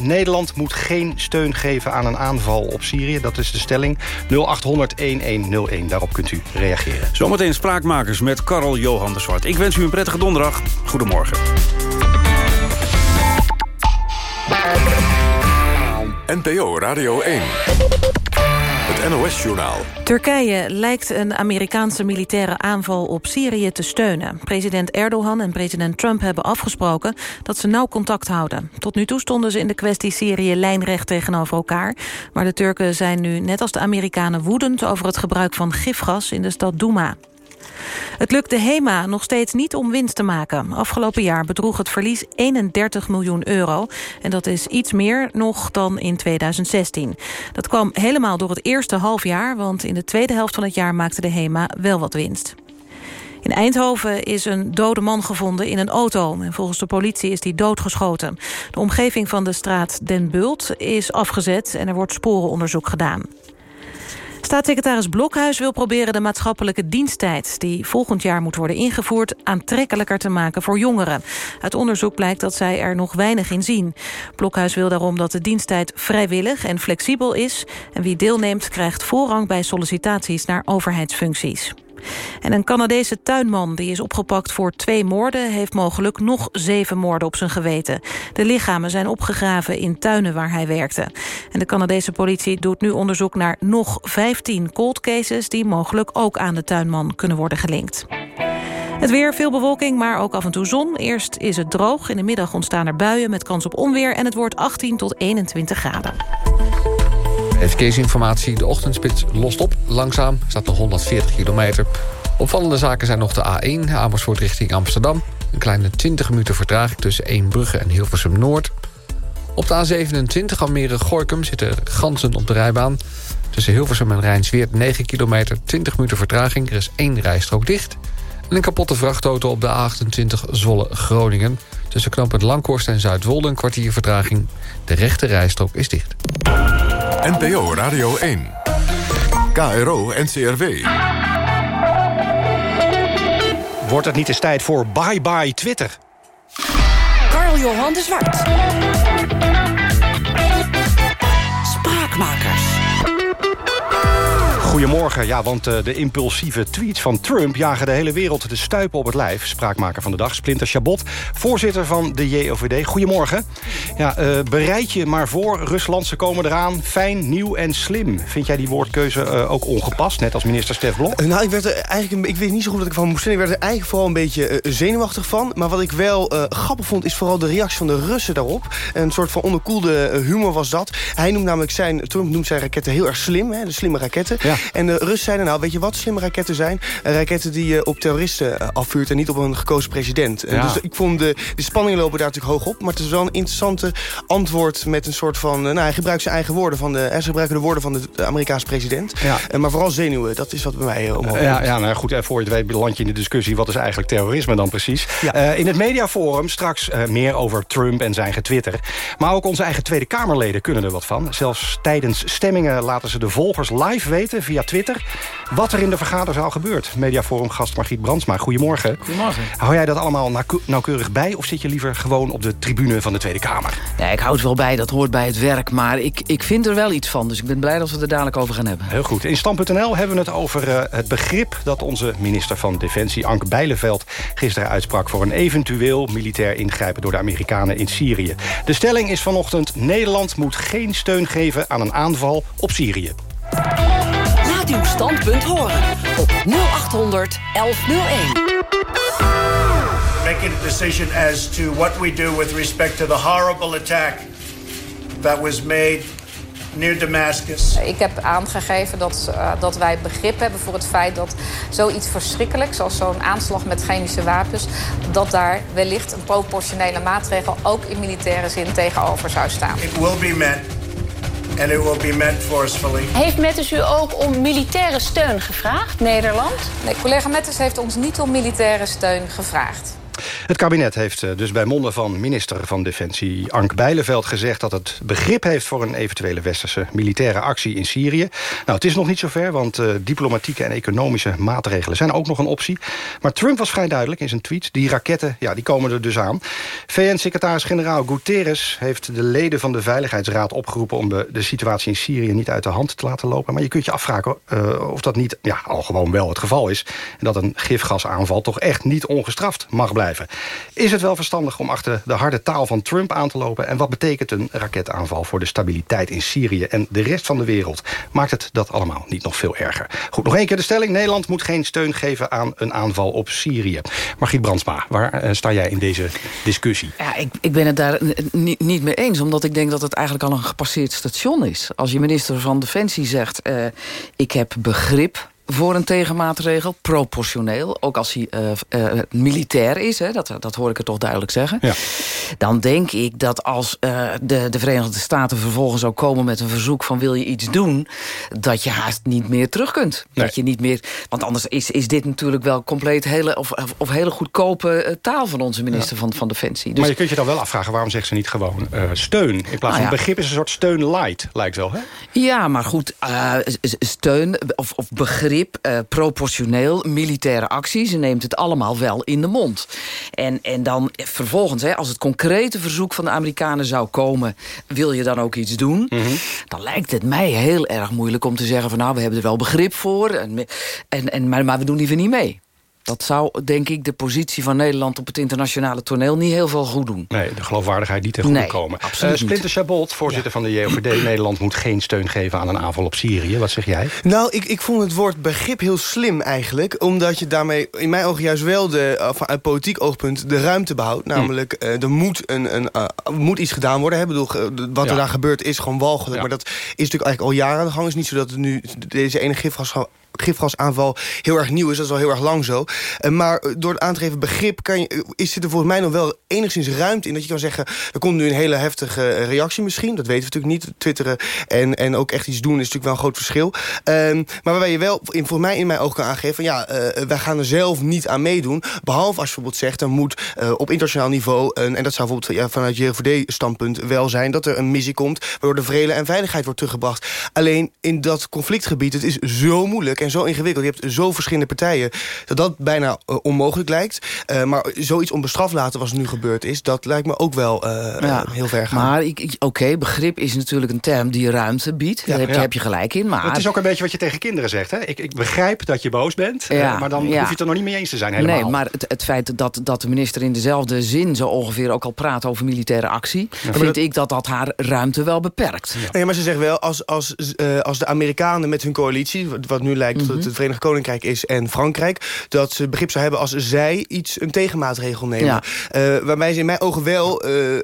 Nederland moet geen steun geven aan een aanval op Syrië. Dat is de stelling. 0800-1101. Daarop kunt u reageren. Zometeen Spraakmakers met Karel Johan de Zwart. Ik wens u een prettige donderdag. Goedemorgen. NPO Radio 1. NOS-journaal. Turkije lijkt een Amerikaanse militaire aanval op Syrië te steunen. President Erdogan en president Trump hebben afgesproken dat ze nauw contact houden. Tot nu toe stonden ze in de kwestie Syrië lijnrecht tegenover elkaar. Maar de Turken zijn nu, net als de Amerikanen, woedend over het gebruik van gifgas in de stad Douma. Het lukt de HEMA nog steeds niet om winst te maken. Afgelopen jaar bedroeg het verlies 31 miljoen euro. En dat is iets meer nog dan in 2016. Dat kwam helemaal door het eerste halfjaar... want in de tweede helft van het jaar maakte de HEMA wel wat winst. In Eindhoven is een dode man gevonden in een auto. En volgens de politie is die doodgeschoten. De omgeving van de straat Den Bult is afgezet... en er wordt sporenonderzoek gedaan. Staatssecretaris Blokhuis wil proberen de maatschappelijke diensttijd... die volgend jaar moet worden ingevoerd... aantrekkelijker te maken voor jongeren. Uit onderzoek blijkt dat zij er nog weinig in zien. Blokhuis wil daarom dat de diensttijd vrijwillig en flexibel is... en wie deelneemt krijgt voorrang bij sollicitaties naar overheidsfuncties. En een Canadese tuinman die is opgepakt voor twee moorden... heeft mogelijk nog zeven moorden op zijn geweten. De lichamen zijn opgegraven in tuinen waar hij werkte. En de Canadese politie doet nu onderzoek naar nog 15 cold cases... die mogelijk ook aan de tuinman kunnen worden gelinkt. Het weer, veel bewolking, maar ook af en toe zon. Eerst is het droog. In de middag ontstaan er buien met kans op onweer... en het wordt 18 tot 21 graden. Verkeersinformatie. De ochtendspits lost op. Langzaam staat nog 140 kilometer. Opvallende zaken zijn nog de A1, Amersfoort richting Amsterdam. Een kleine 20 minuten vertraging tussen Eembrugge en Hilversum Noord. Op de A27 Almere-Gorkum zitten ganzen op de rijbaan. Tussen Hilversum en Rijnsweert 9 kilometer, 20 minuten vertraging. Er is één rijstrook dicht. En een kapotte vrachtauto op de A28 Zwolle-Groningen. Tussen knooppunt Langhorst en Zuidwolde een kwartier vertraging. De rechte rijstrook is dicht. NPO Radio 1. KRO NCRW. Wordt het niet eens tijd voor bye-bye Twitter? Carl-Johan de Zwart. Spraakmakers. Goedemorgen, ja, want uh, de impulsieve tweets van Trump... jagen de hele wereld de stuipen op het lijf. Spraakmaker van de dag, Splinter Chabot, voorzitter van de JOVD. Goedemorgen. Ja, uh, bereid je maar voor, Rusland, ze komen eraan. Fijn, nieuw en slim. Vind jij die woordkeuze uh, ook ongepast, net als minister Stef Blok? nou, ik werd er eigenlijk, ik weet niet zo goed wat ik van moest zeggen. Ik werd er eigenlijk vooral een beetje zenuwachtig van. Maar wat ik wel grappig vond, is vooral de reactie van de Russen daarop. Een soort van onderkoelde humor was dat. Hij noemt namelijk zijn, Trump noemt zijn raketten heel erg slim, hè, de slimme raketten. Ja. En de Russen zeiden, nou, weet je wat slimme raketten zijn? raketten die je op terroristen afvuurt en niet op een gekozen president. Ja. Dus ik vond de, de spanningen lopen daar natuurlijk hoog op. Maar het is wel een interessante antwoord met een soort van... nou, hij gebruikt zijn eigen woorden. Van de, hij gebruikt de woorden van de Amerikaanse president. Ja. maar vooral zenuwen, dat is wat bij mij omhoog Ja, ja nou goed, voor je het weet beland je in de discussie... wat is eigenlijk terrorisme dan precies? Ja. Uh, in het mediaforum straks uh, meer over Trump en zijn getwitter. Maar ook onze eigen Tweede Kamerleden kunnen er wat van. Zelfs tijdens stemmingen laten ze de volgers live weten via Twitter wat er in de vergaderzaal gebeurt. Mediaforum-gast Margriet Brandsma, goedemorgen. Goedemorgen. Hou jij dat allemaal nauwkeurig bij... of zit je liever gewoon op de tribune van de Tweede Kamer? Nee, ik hou het wel bij, dat hoort bij het werk. Maar ik, ik vind er wel iets van, dus ik ben blij dat we het er dadelijk over gaan hebben. Heel goed. In Stand.nl hebben we het over uh, het begrip... dat onze minister van Defensie, Anke Bijleveld... gisteren uitsprak voor een eventueel militair ingrijpen... door de Amerikanen in Syrië. De stelling is vanochtend... Nederland moet geen steun geven aan een aanval op Syrië. Laat uw standpunt horen op 0800 1101. Making a decision as to what we do with respect to the horrible attack that was made near Damascus. Ik heb aangegeven dat, uh, dat wij begrip hebben voor het feit dat zoiets verschrikkelijks als zo'n aanslag met chemische wapens, dat daar wellicht een proportionele maatregel ook in militaire zin tegenover zou staan. It will be met and it will be met forcefully. Heeft Mettes u ook om militaire steun gevraagd, Nederland? Nee, collega Mettes heeft ons niet om militaire steun gevraagd. Het kabinet heeft eh, dus bij monden van minister van Defensie Ank Bijleveld gezegd dat het begrip heeft voor een eventuele westerse militaire actie in Syrië. Nou, het is nog niet zover, want uh, diplomatieke en economische maatregelen zijn ook nog een optie. Maar Trump was vrij duidelijk in zijn tweet. Die raketten, ja, die komen er dus aan. VN-secretaris-generaal Guterres heeft de leden van de Veiligheidsraad opgeroepen om de, situatie in Syrië niet uit de hand te laten lopen. Maar je kunt je afvragen uh, of dat niet ja, al gewoon wel het geval is. En dat een gifgasaanval toch echt niet ongestraft mag blijven. Is het wel verstandig om achter de harde taal van Trump aan te lopen? En wat betekent een raketaanval voor de stabiliteit in Syrië en de rest van de wereld? Maakt het dat allemaal niet nog veel erger? Goed, nog één keer de stelling. Nederland moet geen steun geven aan een aanval op Syrië. Margriet Brandsma, waar eh, sta jij in deze discussie? Ja, ik, ik ben het daar niet, mee eens. Omdat ik denk dat het eigenlijk al een gepasseerd station is. Als je minister van Defensie zegt... Uh, ik heb begrip voor een tegenmaatregel, proportioneel. Ook als hij uh, uh, militair is, hè, dat, dat hoor ik er toch duidelijk zeggen. Ja. Dan denk ik dat als uh, de, de Verenigde Staten vervolgens ook komen met een verzoek van wil je iets doen, dat je haast niet meer terug kunt. Nee. Dat je niet meer, want anders is, is dit natuurlijk wel compleet hele, of, of hele goedkope taal van onze minister ja. van, van Defensie. Dus, maar je kunt je dan wel afvragen, waarom zegt ze niet gewoon steun? In plaats nou, van ja. begrip is een soort steun light, lijkt wel, hè? Ja, maar goed, steun of, of begrip uh, proportioneel, militaire actie. Ze neemt het allemaal wel in de mond. En, en dan vervolgens, hè, als het concrete verzoek van de Amerikanen zou komen... wil je dan ook iets doen? Mm -hmm. Dan lijkt het mij heel erg moeilijk om te zeggen... van nou, we hebben er wel begrip voor, en, en, en, maar, maar we doen liever niet mee dat zou, denk ik, de positie van Nederland... op het internationale toneel niet heel veel goed doen. Nee, de geloofwaardigheid niet ten goede nee, komen. Uh, Splinter Chabot, voorzitter ja. van de JOVD... Nederland moet geen steun geven aan een aanval op Syrië. Wat zeg jij? Nou, ik, ik vond het woord begrip heel slim eigenlijk. Omdat je daarmee in mijn ogen juist wel... De, uit politiek oogpunt de ruimte behoudt. Namelijk, hm. uh, er moet, een, een, uh, moet iets gedaan worden. Hè? Bedoel, wat ja. er daar gebeurt is gewoon walgelijk. Ja. Maar dat is natuurlijk eigenlijk al jaren aan de gang. Het is niet zo dat het nu deze ene gifgas gifgasaanval heel erg nieuw is. Dat is al heel erg lang zo. Uh, maar door het aan te geven begrip kan je, is er volgens mij nog wel enigszins ruimte in... dat je kan zeggen, er komt nu een hele heftige reactie misschien. Dat weten we natuurlijk niet. Twitteren en, en ook echt iets doen is natuurlijk wel een groot verschil. Um, maar waarbij je wel in, volgens mij in mijn ogen kan aangeven... van ja, wij gaan er zelf niet aan meedoen. Behalve als je bijvoorbeeld zegt, dan moet op internationaal niveau... en dat zou bijvoorbeeld ja, vanuit JVD-standpunt wel zijn... dat er een missie komt waardoor de vrede en veiligheid wordt teruggebracht. Alleen in dat conflictgebied, het is zo moeilijk... en zo ingewikkeld. Je hebt zo verschillende partijen dat dat bijna uh, onmogelijk lijkt. Uh, maar zoiets onbestraft laten wat nu gebeurd is... dat lijkt me ook wel uh, ja, heel ver gaan. Maar oké, okay, begrip is natuurlijk een term die ruimte biedt. Ja, Daar heb, ja. heb je gelijk in. Maar... Het is ook een beetje wat je tegen kinderen zegt. Hè? Ik, ik begrijp dat je boos bent, ja, maar dan hoef je het er nog niet mee eens te zijn helemaal. Nee, maar het, het feit dat, dat de minister in dezelfde zin... zo ongeveer ook al praat over militaire actie... vind dat... ik dat dat haar ruimte wel beperkt. Nee, maar ze zegt wel, als, als, als de Amerikanen met hun coalitie... wat nu lijkt mm -hmm. het Verenigd Koninkrijk is en Frankrijk... dat ze begrip zou hebben als zij iets een tegenmaatregel nemen. Ja. Uh, waarbij ze in mijn ogen wel, uh,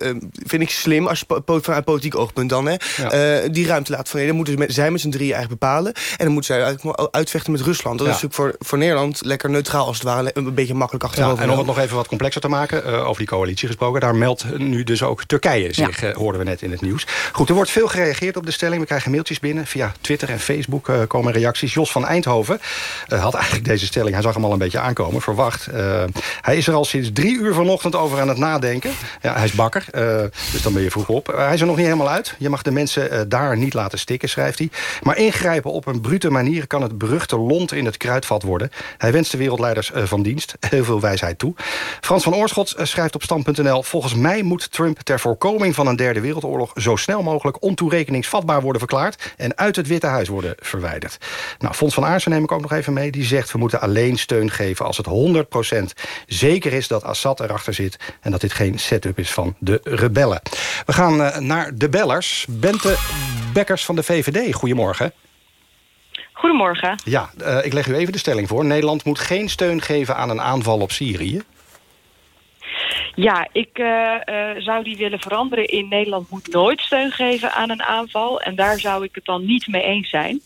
vind ik slim... als je vanuit politiek oogpunt dan, hè, ja. uh, die ruimte laat van. Dan moeten met, zij met z'n drieën eigenlijk bepalen. En dan moeten zij eigenlijk uitvechten met Rusland. Dat ja. is natuurlijk voor, voor Nederland lekker neutraal als het ware. Een beetje makkelijk achterover. Ja, en om het nog even wat complexer te maken, over die coalitie gesproken... daar meldt nu dus ook Turkije zich, hoorden we net in het nieuws. Goed, er wordt veel gereageerd op de stelling. We krijgen mailtjes binnen. Via Twitter en Facebook komen reacties. Jos van Eindhoven uh, had eigenlijk deze stelling, hij zag hem al een beetje aankomen, verwacht. Uh, hij is er al sinds drie uur vanochtend over aan het nadenken. Ja, hij is bakker, uh, dus dan ben je vroeg op. hij is er nog niet helemaal uit. Je mag de mensen daar niet laten stikken, schrijft hij. Maar ingrijpen op een brute manier kan het beruchte lont in het kruidvat worden. Hij wenst de wereldleiders van dienst heel veel wijsheid toe. Frans van Oorschot schrijft op stand.nl... volgens mij moet Trump ter voorkoming van een derde wereldoorlog... zo snel mogelijk ontoerekeningsvatbaar worden verklaard... en uit het Witte Huis worden verwijderd. Nou, Fons van Aarsen neem ik ook nog even mee. Die zegt, we moeten alleen steun geven als het 100% zeker is dat Assad erachter zit... en dat dit geen setup is van de rebellen. We gaan uh, naar de bellers. Bente Bekkers van de VVD, goedemorgen. Goedemorgen. Ja, uh, ik leg u even de stelling voor. Nederland moet geen steun geven aan een aanval op Syrië. Ja, ik uh, uh, zou die willen veranderen in Nederland moet nooit steun geven aan een aanval. En daar zou ik het dan niet mee eens zijn.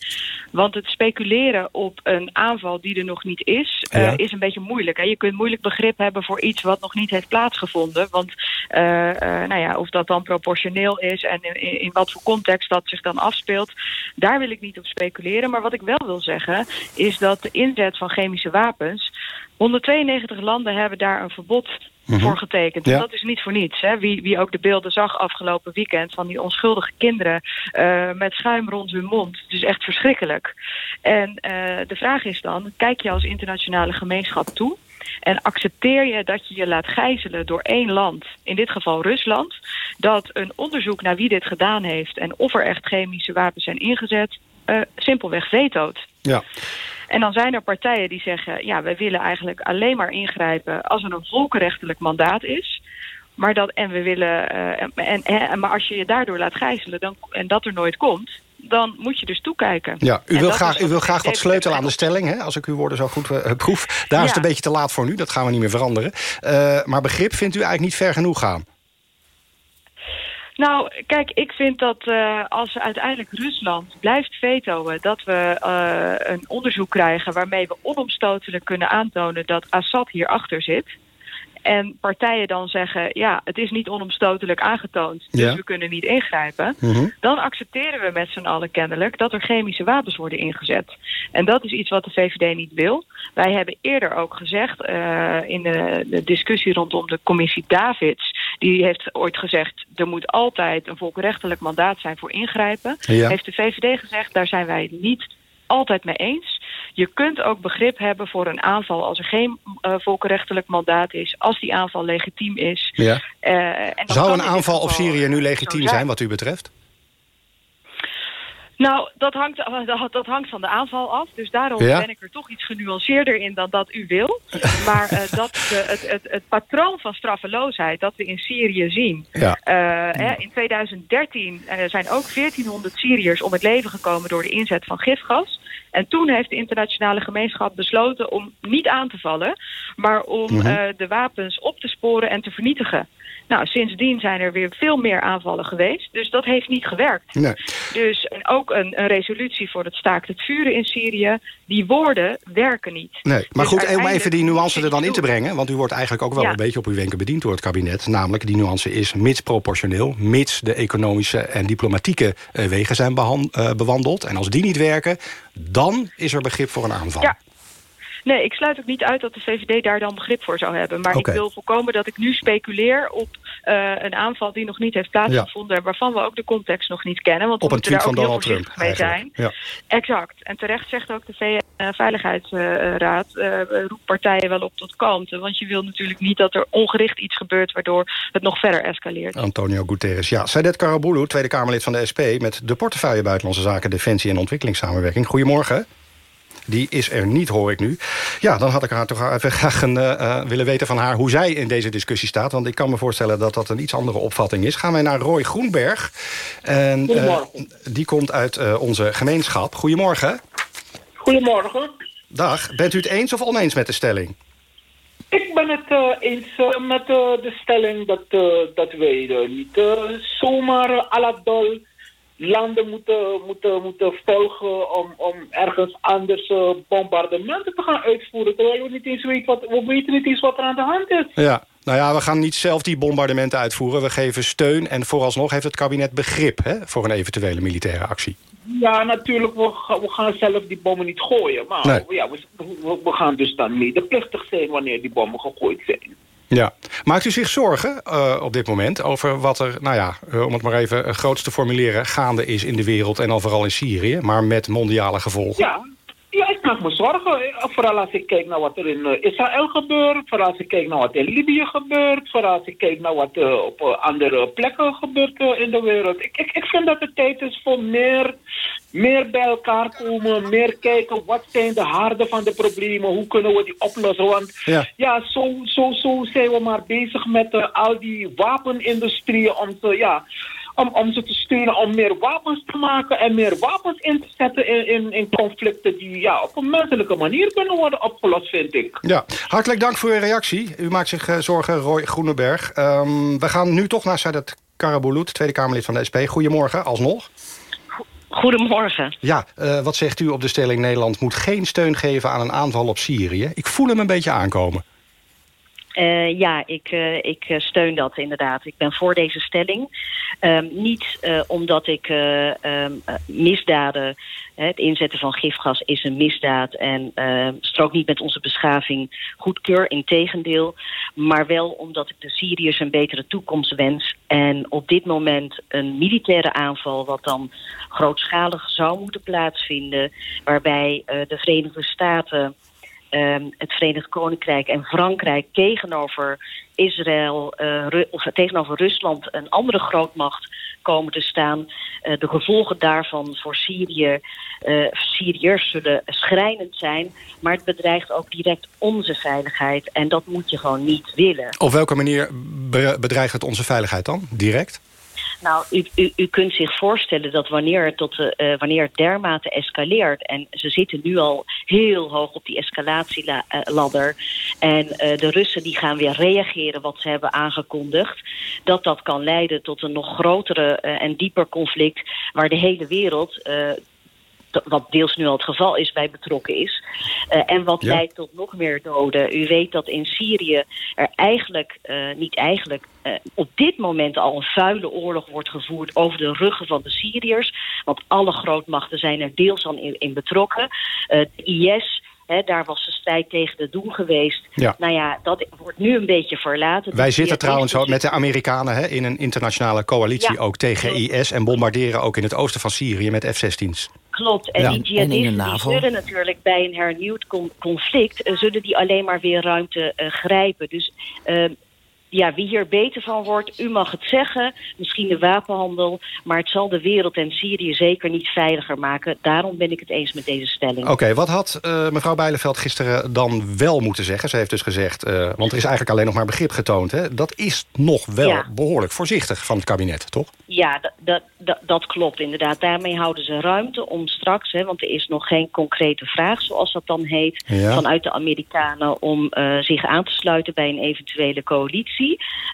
Want het speculeren op een aanval die er nog niet is, uh, ja. is een beetje moeilijk. Hè? Je kunt moeilijk begrip hebben voor iets wat nog niet heeft plaatsgevonden. Want nou ja, of dat dan proportioneel is en in, in wat voor context dat zich dan afspeelt, daar wil ik niet op speculeren. Maar wat ik wel wil zeggen, is dat de inzet van chemische wapens 192 landen hebben daar een verbod mm -hmm. voor getekend. Ja. Dat is niet voor niets. Hè? Wie, wie ook de beelden zag afgelopen weekend... van die onschuldige kinderen uh, met schuim rond hun mond. Het is echt verschrikkelijk. En uh, de vraag is dan, kijk je als internationale gemeenschap toe... En accepteer je dat je je laat gijzelen door één land, in dit geval Rusland... dat een onderzoek naar wie dit gedaan heeft... en of er echt chemische wapens zijn ingezet, uh, simpelweg vetoot. Ja. En dan zijn er partijen die zeggen... ja, wij willen eigenlijk alleen maar ingrijpen... als er een volkenrechtelijk mandaat is... Maar, dat, en we willen, eh, en, en, maar als je je daardoor laat gijzelen dan, en dat er nooit komt... dan moet je dus toekijken. Ja, u wil graag, u wil wat graag wat VVD sleutelen aan de stelling, hè, als ik uw woorden zo goed eh, proef. Daar is het een beetje te laat voor nu, dat gaan we niet meer veranderen. Eh, maar begrip vindt u eigenlijk niet ver genoeg gaan? Nou, kijk, ik vind dat eh, als uiteindelijk Rusland blijft vetoen... dat we eh, een onderzoek krijgen waarmee we onomstotelijk kunnen aantonen... dat Assad hierachter zit... En partijen dan zeggen, ja, het is niet onomstotelijk aangetoond... dus Ja. we kunnen niet ingrijpen... dan accepteren we met z'n allen kennelijk dat er chemische wapens worden ingezet. En dat is iets wat de VVD niet wil. Wij hebben eerder ook gezegd eh, in de, de discussie rondom de commissie Davids... die heeft ooit gezegd, er moet altijd een volkenrechtelijk mandaat zijn voor ingrijpen. Ja. Heeft de VVD gezegd, daar zijn wij het niet altijd mee eens. Je kunt ook begrip hebben voor een aanval als er geen eh, volkenrechtelijk mandaat is... als die aanval legitiem is. Ja. Eh, en Zou een aanval op Syrië nu legitiem zijn, wat u betreft? Nou, dat hangt, dat, hangt van de aanval af. Dus daarom Ja? ben ik er toch iets genuanceerder in dan dat u wil. Maar eh, dat de, het, het, het patroon van straffeloosheid dat we in Syrië zien... Ja. Hè, in 2013 eh, zijn ook 1400 Syriërs om het leven gekomen door de inzet van gifgas. En toen heeft de internationale gemeenschap besloten om niet aan te vallen... maar om Mhm. eh, de wapens op te sporen en te vernietigen. Nou, sindsdien zijn er weer veel meer aanvallen geweest. Dus dat heeft niet gewerkt. Nee. Dus en ook een, een resolutie voor het staakt het vuren in Syrië. Die woorden werken niet. Nee, maar Dus goed, om even die nuance er dan in te brengen... want u wordt eigenlijk ook wel Ja. een beetje op uw wenken bediend door het kabinet. Namelijk, die nuance is mits proportioneel... mits de economische en diplomatieke eh, wegen zijn eh, bewandeld. En als die niet werken, dan is er begrip voor een aanval. Ja. Nee, ik sluit ook niet uit dat de VVD daar dan begrip voor zou hebben. Maar ik wil voorkomen dat ik nu speculeer op eh, een aanval die nog niet heeft plaatsgevonden... en waarvan we ook de context nog niet kennen. Want Op een tweet van Donald Trump. mee zijn. Ja. Exact. En terecht zegt ook de eh roept partijen wel op tot kalmte. Want je wil natuurlijk niet dat er ongericht iets gebeurt... waardoor het nog verder escaleert. Antonio Guterres. Ja, Saidet Karaboulou, Tweede Kamerlid van de SP... met de portefeuille Buitenlandse Zaken, Defensie en Ontwikkelingssamenwerking. Goedemorgen. Die is er niet, hoor ik nu. Ja, dan had ik haar toch even graag een, eh, eh, willen weten van haar... hoe zij in deze discussie staat. Want ik kan me voorstellen dat dat een iets andere opvatting is. Gaan wij naar Roy Groenberg. En, eh, die komt uit onze gemeenschap. Goedemorgen. Goedemorgen. Dag. Bent u het eens of oneens met de stelling? Ik ben het eens met de stelling dat, dat wij niet zomaar à la dol landen moeten, moeten, moeten volgen om, om ergens anders eh, bombardementen te gaan uitvoeren. Terwijl we niet eens weten wat, we weten niet eens wat er aan de hand is. Ja. Nou ja, we gaan niet zelf die bombardementen uitvoeren. We geven steun en vooralsnog heeft het kabinet begrip... Hè, voor een eventuele militaire actie. Ja, natuurlijk, we, we gaan zelf die bommen niet gooien. Maar Nee. ja, we, we, we gaan dus dan medeplichtig zijn wanneer die bommen gegooid zijn. Ja. Maakt u zich zorgen eh, op dit moment over wat er, nou ja, eh, om het maar even eh, groots te formuleren, gaande is in de wereld en dan vooral in Syrië, maar met mondiale gevolgen? Ja, maak me zorgen. eh, Vooral als ik kijk naar wat er in eh, Israël gebeurt. Vooral als ik kijk naar wat in Libië gebeurt. Vooral als ik kijk naar wat eh, op andere plekken gebeurt in de wereld. Ik, ik, ik vind dat het tijd is voor meer, meer bij elkaar komen. Meer kijken wat zijn de harde van de problemen. Hoe kunnen we die oplossen. Want Ja. ja, zo, zo, zo zijn we maar bezig met al die wapenindustrieën om te, ja, om, om ze te steunen om meer wapens te maken en meer wapens in te zetten in, in, in conflicten die ja, op een menselijke manier kunnen worden opgelost, vind ik. Ja, hartelijk dank voor uw reactie. U maakt zich eh, zorgen, Roy Groenenberg. Ehm, we gaan nu toch naar Sadat Karabulut, Tweede Kamerlid van de SP. Goedemorgen, alsnog. Goedemorgen. Ja, eh, wat zegt u op de stelling Nederland moet geen steun geven aan een aanval op Syrië? Ik voel hem een beetje aankomen. Eh, ja, ik, eh, ik eh, steun dat inderdaad. Ik ben voor deze stelling. Ehm, niet omdat ik eh, ehm, eh, misdaden... het inzetten van gifgas is een misdaad... en ehm, strookt niet met onze beschaving goedkeur, integendeel. Maar wel omdat ik de Syriërs een betere toekomst wens. En op dit moment een militaire aanval... wat dan grootschalig zou moeten plaatsvinden... waarbij de Verenigde Staten ehm, het Verenigd Koninkrijk en Frankrijk tegenover Israël eh, of tegenover Rusland een andere grootmacht komen te staan. Eh, de gevolgen daarvan voor Syrië, eh, Syriërs zullen schrijnend zijn, maar het bedreigt ook direct onze veiligheid. En dat moet je gewoon niet willen. Op welke manier be- bedreigt het onze veiligheid dan? Direct? Nou, u, u, kunt zich voorstellen dat wanneer het, tot, eh, wanneer dermate escaleert... en ze zitten nu al heel hoog op die escalatieladder... en eh, de Russen die gaan weer reageren wat ze hebben aangekondigd... dat dat kan leiden tot een nog grotere en dieper conflict... waar de hele wereld... wat deels nu al het geval is, bij betrokken is. Eh, en wat Ja. leidt tot nog meer doden. U weet dat in Syrië er eigenlijk, eh, niet eigenlijk... eh, op dit moment al een vuile oorlog wordt gevoerd over de ruggen van de Syriërs. Want alle grootmachten zijn er deels aan in, in betrokken. De IS... daar was de strijd tegen de doel geweest. Ja. Nou ja, dat wordt nu een beetje verlaten. Wij zitten trouwens ook met de Amerikanen in een internationale coalitie... Ja. ook tegen IS en bombarderen ook in het oosten van Syrië met F-16's. Klopt. En Ja. die jihadisten die zullen natuurlijk bij een hernieuwd con- conflict... eh, zullen die alleen maar weer ruimte eh, grijpen. Dus eh, ja, wie hier beter van wordt, u mag het zeggen. Misschien de wapenhandel. Maar het zal de wereld en Syrië zeker niet veiliger maken. Daarom ben ik het eens met deze stelling. Oké, wat had eh, mevrouw Bijleveld gisteren dan wel moeten zeggen? Ze heeft dus gezegd, eh, want er is eigenlijk alleen nog maar begrip getoond. Hè? Dat is nog wel Ja. behoorlijk voorzichtig van het kabinet, toch? Ja, dat, dat, dat, dat klopt inderdaad. Daarmee houden ze ruimte om straks, hè, want er is nog geen concrete vraag, zoals dat dan heet, Ja. vanuit de Amerikanen om eh, zich aan te sluiten bij een eventuele coalitie.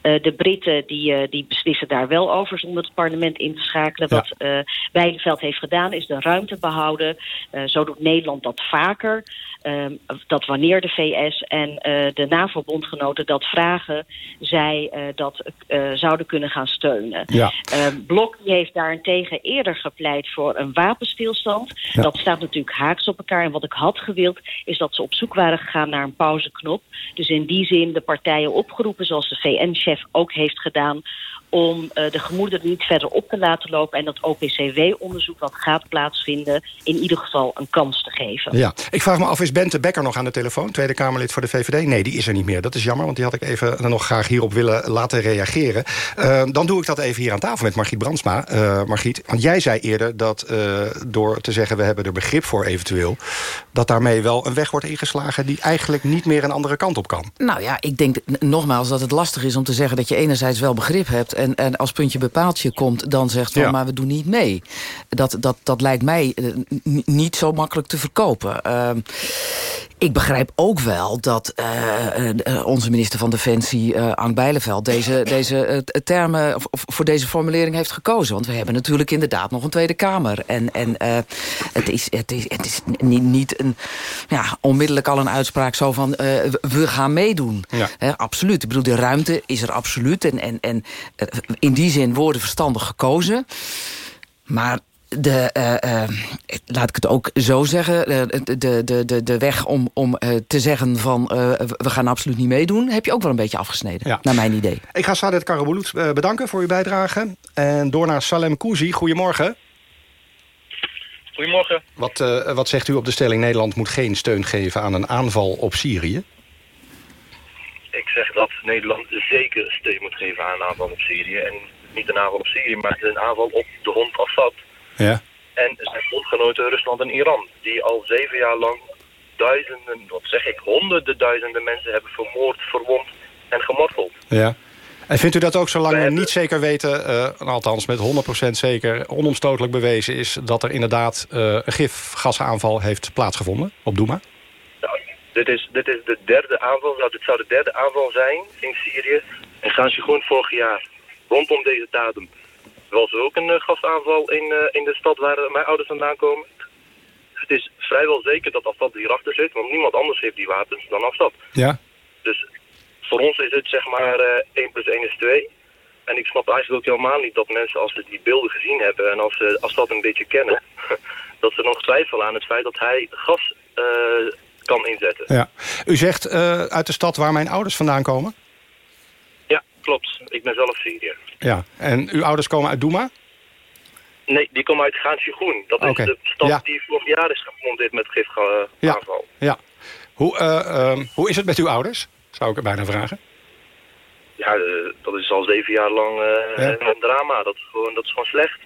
Eh, de Britten die, eh, die beslissen daar wel over zonder het parlement in te schakelen. Ja. Wat eh Bijleveld heeft gedaan is de ruimte behouden. Eh, zo doet Nederland dat vaker. Ehm, dat wanneer de VS en eh, de NAVO-bondgenoten dat vragen, zij eh, dat eh, zouden kunnen gaan steunen. Ja. Eh, Blok heeft daarentegen eerder gepleit voor een wapenstilstand. Ja. Dat staat natuurlijk haaks op elkaar. En wat ik had gewild is dat ze op zoek waren gegaan naar een pauzeknop. Dus in die zin de partijen opgeroepen, zoals de VN-chef ook heeft gedaan om eh, de gemoederen niet verder op te laten lopen... en dat OPCW-onderzoek wat gaat plaatsvinden... in ieder geval een kans te geven. Ja, ik vraag me af, is Bente Becker nog aan de telefoon? Tweede Kamerlid voor de VVD? Nee, die is er niet meer. Dat is jammer, want die had ik even nog graag hierop willen laten reageren. Eh, dan doe ik dat even hier aan tafel met Margriet Brandsma. Eh, Margriet, want jij zei eerder dat eh, door te zeggen... we hebben er begrip voor eventueel... dat daarmee wel een weg wordt ingeslagen... die eigenlijk niet meer een andere kant op kan. Nou ja, ik denk nogmaals dat het lastig is om te zeggen... dat je enerzijds wel begrip hebt... en, en als puntje bepaaltje komt, dan zegt van... Ja. maar we doen niet mee. Dat, dat, dat lijkt mij eh, niet zo makkelijk te verkopen. Ehm, ik begrijp ook wel dat eh, eh, onze minister van Defensie, eh Ank Bijleveld... deze, deze eh, termen of, of voor deze formulering heeft gekozen. Want we hebben natuurlijk inderdaad nog een Tweede Kamer. En, en eh, het is, het is, het is niet, niet een, ja, onmiddellijk al een uitspraak zo van... eh, we gaan meedoen. Ja. Absoluut. Ik bedoel, de ruimte is er absoluut. En, en, en eh, in die zin worden verstandig gekozen. Maar de, eh, eh, laat ik het ook zo zeggen... eh, de, de, de, de, weg om, om eh, te zeggen van eh, we gaan absoluut niet meedoen... heb je ook wel een beetje afgesneden, Ja. naar mijn idee. Ik ga Sadet Karabulut eh, bedanken voor uw bijdrage. En door naar Salem Kouzi. Goedemorgen. Goedemorgen. Wat, eh, wat zegt u op de stelling... Nederland moet geen steun geven aan een aanval op Syrië? Ik zeg dat Nederland zeker steun moet geven aan een aanval op Syrië. En niet een aanval op Syrië, maar een aanval op de hond Assad. Ja. En zijn bondgenoten Rusland en Iran. Die al zeven jaar lang duizenden, wat zeg ik, honderden duizenden mensen hebben vermoord, verwond en gemarteld. Ja. En vindt u dat ook zolang we niet zeker weten... eh, althans met 100% zeker, onomstotelijk bewezen is... dat er inderdaad eh, een gifgasaanval heeft plaatsgevonden op Douma? Nou, dit is, dit is de derde aanval. Nou, dit zou de derde aanval zijn in Syrië. En gaan ze gewoon vorig jaar, rondom deze datum, was er ook een uh, gasaanval in, uh, in de stad waar mijn ouders vandaan komen. Het is vrijwel zeker dat Assad hierachter zit, want niemand anders heeft die wapens dan Assad. Ja. Dus voor ons is het zeg maar uh, 1 plus 1 is 2. En ik snap eigenlijk ook helemaal niet dat mensen als ze die beelden gezien hebben en als ze Assad een beetje kennen, dat ze nog twijfelen aan het feit dat hij gas uh, kan inzetten. Ja. U zegt uh, uit de stad waar mijn ouders vandaan komen? Klopt. Ik ben zelf Syriër. Ja. En uw ouders komen uit Douma? Nee, die komen uit Gansjegroen. Dat is okay. de stad ja. die vorig jaar is gemonteerd met gifgasaanval. Ja. ja. Hoe, uh, hoe is het met uw ouders? Zou ik er bijna vragen. Ja, dat is al zeven jaar lang ja. een drama. Dat is, gewoon, dat is gewoon slecht.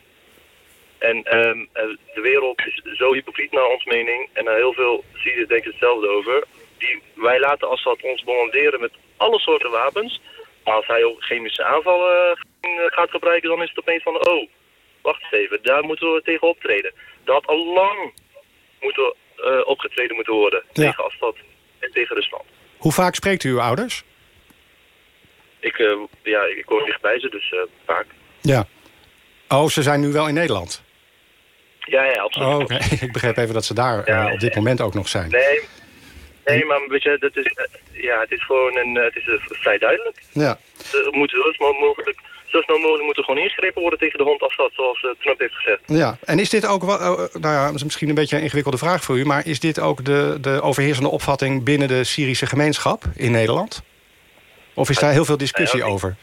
En ehm, eh, de wereld is zo hypocriet naar ons mening. En heel veel Syriërs denken hetzelfde over. Die, wij laten Assad ons bombarderen met alle soorten wapens. Maar als hij ook chemische aanvallen uh, gaat gebruiken, dan is het opeens van... Oh, wacht eens even, daar moeten we tegen optreden. Dat al lang moeten, uh, opgetreden moeten worden Ja. tegen Assad en tegen Rusland. Hoe vaak spreekt u uw ouders? Ik, uh, ja, ik woon dichtbij ze, dus uh, vaak. Ja. Oh, ze zijn nu wel in Nederland? Ja, ja, absoluut. Oh, oké. ik begreep even dat ze daar op dit moment ook nog zijn. Nee, nee maar weet je, dat is, uh, ja, het is gewoon een, uh, het is vrij duidelijk. Ja. Ze moeten zo snel mogelijk, zo snel mogelijk moet er gewoon ingegrepen worden tegen de hond Assad, zoals Trump heeft gezegd. Ja, en is dit ook, nou ja, misschien een beetje een ingewikkelde vraag voor u, maar is dit ook de, de overheersende opvatting binnen de Syrische gemeenschap in Nederland? Of is daar heel veel discussie ja, over?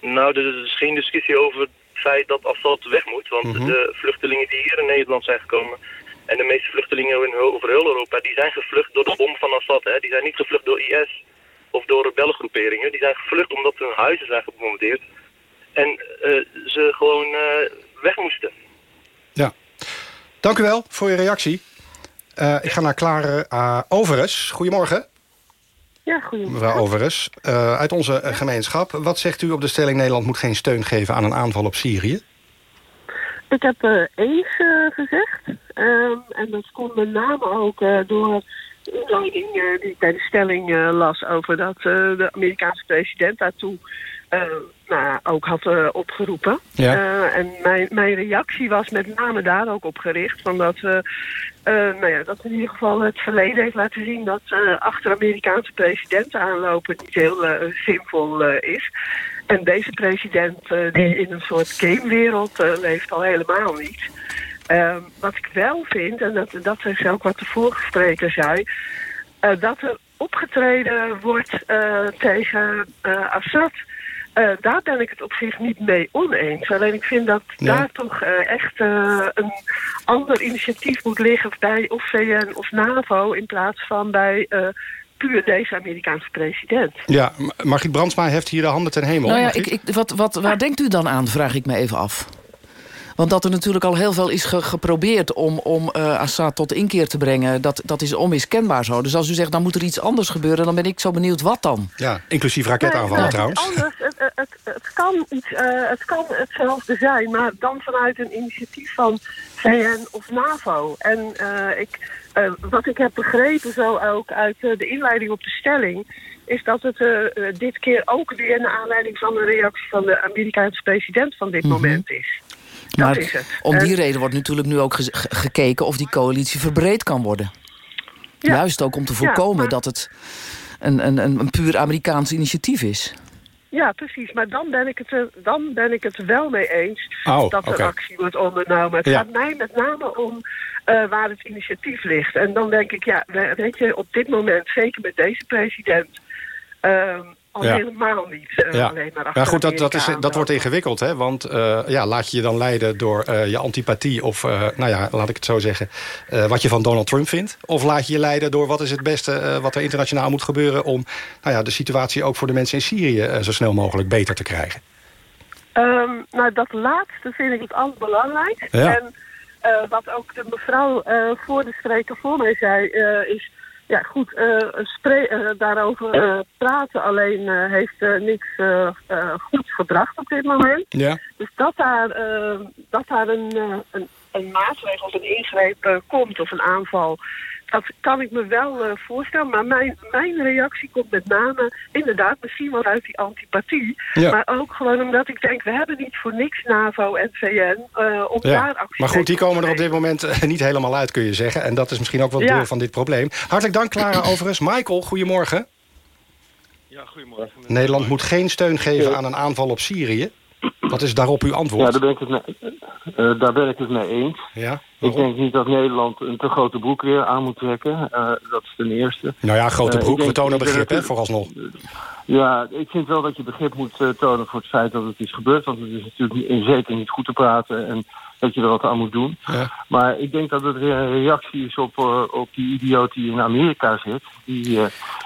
Nou, er is geen discussie over het feit dat Assad weg moet. Want mm -hmm. de vluchtelingen die hier in Nederland zijn gekomen... en de meeste vluchtelingen in, over heel Europa... die zijn gevlucht door de bom van Assad. Hè. Die zijn niet gevlucht door IS of door rebellengroeperingen. Die zijn gevlucht omdat hun huizen zijn gebombardeerd. En uh, ze gewoon uh, weg moesten. Ja. Dank u wel voor uw reactie. Uh, ik ga naar Klare Overes. Goedemorgen. Ja, goedemorgen. Mevrouw Overes, uh, uit onze gemeenschap. Wat zegt u op de stelling Nederland moet geen steun geven aan een aanval op Syrië? Ik heb uh, eens gezegd. Um, en dat komt met name ook door de inleiding die ik bij de stelling las... over dat de Amerikaanse president daartoe nou, ook had opgeroepen. Ja. en mijn, mijn reactie was met name daar ook op gericht. Van dat nou ja, dat in ieder geval het verleden heeft laten zien dat achter Amerikaanse presidenten aanlopen niet heel zinvol is. En deze president die in een soort gamewereld leeft al helemaal niet. Ehm, wat ik wel vind, en dat, dat is ook wat de vorige spreker zei, dat er opgetreden wordt tegen Assad. Uh, daar ben ik het op zich niet mee oneens. Alleen ik vind dat daar toch uh, echt uh, een ander initiatief moet liggen bij of VN of NAVO in plaats van bij puur deze Amerikaanse president. Ja, Margriet Brandsma heft hier de handen ten hemel. Nou ja, ik, ik, wat, wat, waar denkt u dan aan, vraag ik me even af. Want dat er natuurlijk al heel veel is ge geprobeerd om, om uh, Assad tot inkeer te brengen... Dat, dat is onmiskenbaar zo. Dus als u zegt, dan moet er iets anders gebeuren... dan ben ik zo benieuwd wat dan. Ja, inclusief raketaanvallen nee, trouwens. Anders, het, het, het, kan iets, uh, het kan hetzelfde zijn, maar dan vanuit een initiatief van VN of NAVO. En uh, ik, wat ik heb begrepen, zo ook uit de inleiding op de stelling is dat het uh, dit keer ook weer naar aanleiding van een reactie van de Amerikaanse president van dit Mhm. moment is. Maar dat is het. om die En- reden wordt natuurlijk nu ook ge- ge- gekeken... of die coalitie verbreed kan worden. Ja. Juist ook om te Ja, voorkomen maar- dat het een, een, een, puur Amerikaans initiatief is. Ja, precies. Maar dan ben ik het er, dan ben ik het er wel mee eens Oh, dat er actie wordt ondernomen. Het Ja. gaat mij met name om eh, waar het initiatief ligt. En dan denk ik, ja, we- weet je, op dit moment, zeker met deze president, ehm, al Ja. helemaal niet. eh, Ja. alleen maar achter Ja, goed, dat, dat, is, dat wordt ingewikkeld, hè? Want eh, ja, laat je je dan leiden door eh, je antipathie... of, nou ja, laat ik het zo zeggen, wat je van Donald Trump vindt? Of laat je je leiden door wat is het beste wat er internationaal moet gebeuren... om nou ja, de situatie ook voor de mensen in Syrië zo snel mogelijk beter te krijgen? Ehm, nou, dat laatste vind ik het allerbelangrijkste. Ja. En wat ook de mevrouw voor de spreker voor mij zei, is... Ja, goed, eh, daarover eh, praten alleen heeft niks goeds gebracht op dit moment. Ja. Dus dat daar, eh, dat daar een, een, een maatregel of een ingreep komt of een aanval... Dat kan ik me wel eh, voorstellen, maar mijn, mijn reactie komt met name inderdaad misschien wel uit die antipathie. Ja. Maar ook gewoon omdat ik denk, we hebben niet voor niks NAVO en VN eh, om daar Ja. actie Maar goed, die komen er op dit moment eh, niet helemaal uit, kun je zeggen. En dat is misschien ook wel Ja. deel van dit probleem. Hartelijk dank, Clara Overigens. Michael, goedemorgen. Ja, goedemorgen. Nederland moet geen steun geven aan een aanval op Syrië. Wat is daarop uw Ja, antwoord? daar ben ik het mee, eh, daar ben ik het mee eens. Ja, ik denk niet dat Nederland een te grote broek weer aan moet trekken. Eh, dat is ten eerste. Nou ja, grote Eh, broek, we denk- tonen begrip, hè, vooralsnog. Ja, ik vind wel dat je begrip moet tonen voor het feit dat het is gebeurd. Want het is natuurlijk niet- in zeker niet goed te praten en dat je er wat aan moet doen. Ja. Maar ik denk dat het een reactie is op, op die idioot die in Amerika zit. Die,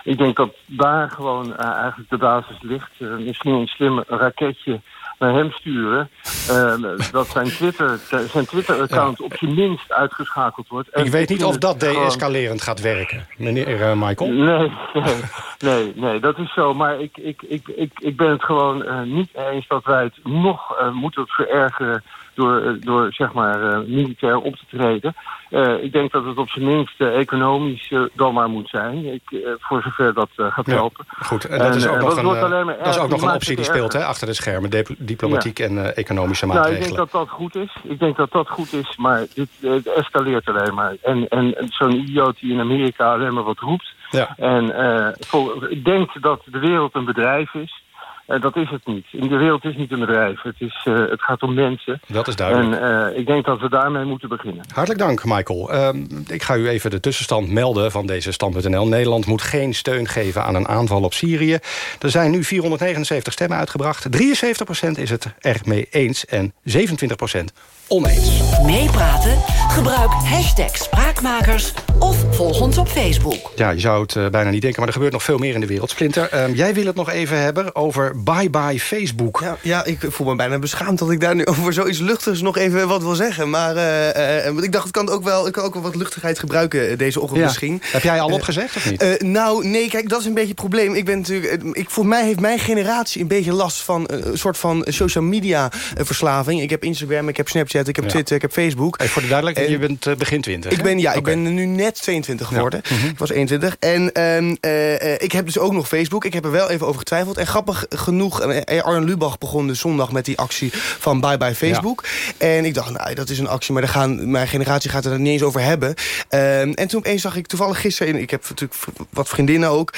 ik denk dat daar gewoon eigenlijk de basis ligt. Misschien een slim raketje naar hem sturen. eh, dat zijn Twitter, zijn Twitter-account op zijn minst uitgeschakeld wordt. En Ik weet niet of dat deescalerend gaat werken, meneer eh, Michael. Nee, nee, nee, nee, dat is zo. Maar ik, ik, ik, ik, ik ben het gewoon eh, niet eens dat wij het nog eh, moeten verergeren door, eh, door zeg maar, eh, militair op te treden. Eh, ik denk dat het op zijn minst economisch dan maar moet zijn. Ik, voor zover dat gaat Ja, helpen. Goed, en dat is ook, nog, een, dat is ook nog een optie die speelt hè, achter de schermen. Dip- diplomatiek en economische Nou, ik maatregelen. denk dat dat goed is. Ik denk dat dat goed is, maar dit het escaleert alleen maar. En, en zo'n idioot die in Amerika alleen maar wat roept... Ja. en eh, vol- denkt dat de wereld een bedrijf is... Eh, dat is het niet. In de wereld is niet een bedrijf. Het, is, eh, het gaat om mensen. Dat is duidelijk. En eh, ik denk dat we daarmee moeten beginnen. Hartelijk dank, Michael. Ehm, ik ga u even de tussenstand melden van deze stand.nl. Nederland moet geen steun geven aan een aanval op Syrië. Er zijn nu 479 stemmen uitgebracht. 73% is het er mee eens en 27% oneens. Meepraten? Gebruik hashtag Spraakmakers of volg ons op Facebook. Ja, je zou het eh, bijna niet denken, maar er gebeurt nog veel meer in de wereld. Splinter, ehm, jij wil het nog even hebben over bye-bye Facebook. Ja, ja, ik voel me bijna beschaamd dat ik daar nu over zoiets luchtigs nog even wat wil zeggen. Maar eh, eh, ik dacht, het kan ook wel, ik kan ook wel wat luchtigheid gebruiken deze ochtend Ja. misschien. Heb jij al opgezegd of niet? eh, nou, nee, kijk, dat is een beetje het probleem. Ik ben natuurlijk, ik, voor mij heeft mijn generatie een beetje last van een soort van social media verslaving. Ik heb Instagram, ik heb Snapchat, ik heb Ja. Twitter, ik heb Facebook. Voor de duidelijkheid, En- je bent eh, begin 20. Ik ben, ja, ik ben nu net 22 geworden. Ja. Mhm. Ik was 21. En ehm, eh, eh, ik heb dus ook nog Facebook. Ik heb er wel even over getwijfeld. En grappig genoeg, Arjen Lubach begon dus zondag met die actie van Bye Bye Facebook. En ik dacht, nou, dat is een actie, maar daar gaan, mijn generatie gaat het er niet eens over hebben. Ehm, en toen opeens zag ik toevallig gisteren, in, ik heb natuurlijk wat vriendinnen ook,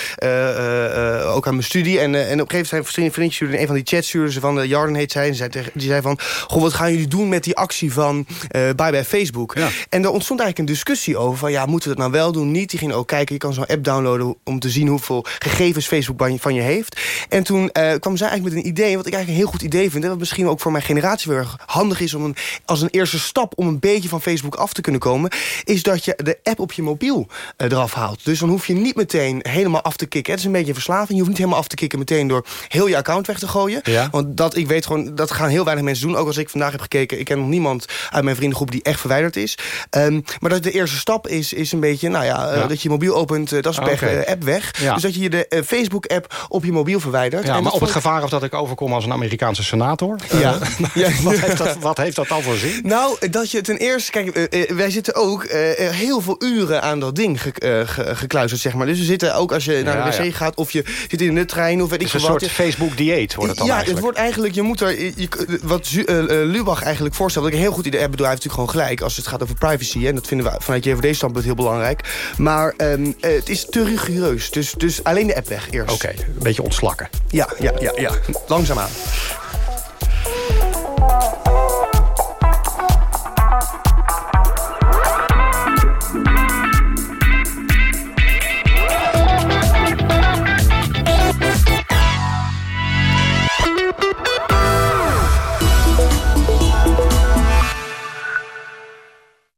ook aan mijn studie. En, en op een gegeven moment zijn vriendin, vriendje stuurde in een van die chat stuurde ze van de Jarden heet zij. En die zei van, goh, wat gaan jullie doen met die actie van eh Bye Bye Facebook? En er ontstond eigenlijk een discussie over van, ja, moeten we het nou wel doen, niet? Die gingen ook kijken, je kan zo'n app downloaden om te zien hoeveel gegevens Facebook van je, van je heeft. En toen eh, kwam zij eigenlijk met een idee, wat ik eigenlijk een heel goed idee vind, en wat misschien ook voor mijn generatie weer handig is om een, als een eerste stap om een beetje van Facebook af te kunnen komen, is dat je de app op je mobiel eh, eraf haalt. Dus dan hoef je niet meteen helemaal af te kicken. Het is een beetje een verslaving. Je hoeft niet helemaal af te kicken meteen door heel je account weg te gooien. Ja. Want dat, ik weet gewoon, dat gaan heel weinig mensen doen. Ook als ik vandaag heb gekeken, ik ken nog niemand uit mijn vriendengroep die echt verwijderd is. Ehm, maar dat de eerste stap is, is een beetje, nou ja, eh, Ja. dat je mobiel opent, eh, dat is Ah, pech, eh, app weg. Ja. Dus dat je de Facebook-app op je mobiel verwijdert. Ja, En maar op het gevaar of dat ik overkom als een Amerikaanse senator. Ja. Wat, heeft dat, wat heeft dat dan voor zin? Nou, dat je ten eerste... Kijk, wij zitten ook heel veel uren aan dat ding ge ge- gekluisterd, zeg maar. Dus we zitten ook als je naar de wc gaat... of je zit in de trein of weet Het ik is een veel wat. soort Facebook-dieet wordt het dan ja, eigenlijk. het wordt eigenlijk, je moet er, je- wat Lubach eigenlijk voorstelt, wat ik een heel goed idee heb, bedoel, hij heeft natuurlijk gewoon gelijk als het gaat over privacy, en dat vinden we vanuit JVD standpunt heel belangrijk. Maar ehm, eh, het is te rigoureus, dus, dus alleen de app weg eerst. Oké, een beetje ontslakken. Ja, ja, ja, ja, langzaamaan.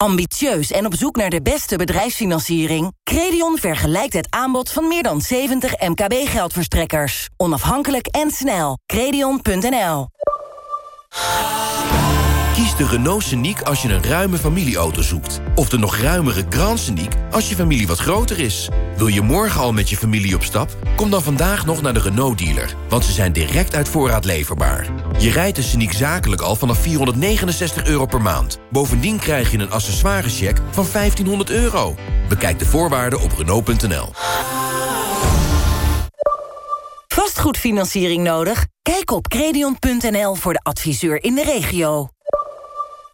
Ambitieus en op zoek naar de beste bedrijfsfinanciering? Credion vergelijkt het aanbod van meer dan 70 MKB-geldverstrekkers. Onafhankelijk en snel. Credion.nl Kies de Renault Scenic als je een ruime familieauto zoekt. Of de nog ruimere Grand Scenic als je familie wat groter is. Wil je morgen al met je familie op stap? Kom dan vandaag nog naar de Renault-dealer. Want ze zijn direct uit voorraad leverbaar. Je rijdt de Scenic zakelijk al vanaf 469 euro per maand. Bovendien krijg je een accessoirescheck van 1500 euro. Bekijk de voorwaarden op Renault.nl. Vastgoedfinanciering nodig? Kijk op credion.nl voor de adviseur in de regio.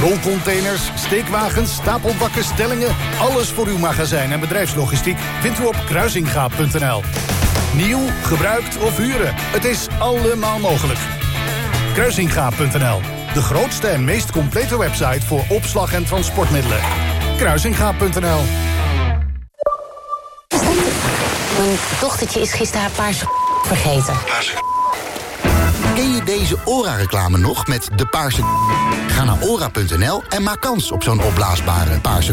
Rolcontainers, steekwagens, stapelbakken, stellingen... alles voor uw magazijn en bedrijfslogistiek vindt u op kruisingaap.nl. Nieuw, gebruikt of huren, het is allemaal mogelijk. Kruisingaap.nl, de grootste en meest complete website... voor opslag en transportmiddelen. Kruisingaap.nl Mijn dochtertje is gisteren haar paarse vergeten. Ken je deze ORA-reclame nog met de paarse Ga naar ora.nl en maak kans op zo'n opblaasbare paarse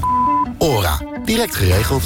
ORA. Direct geregeld.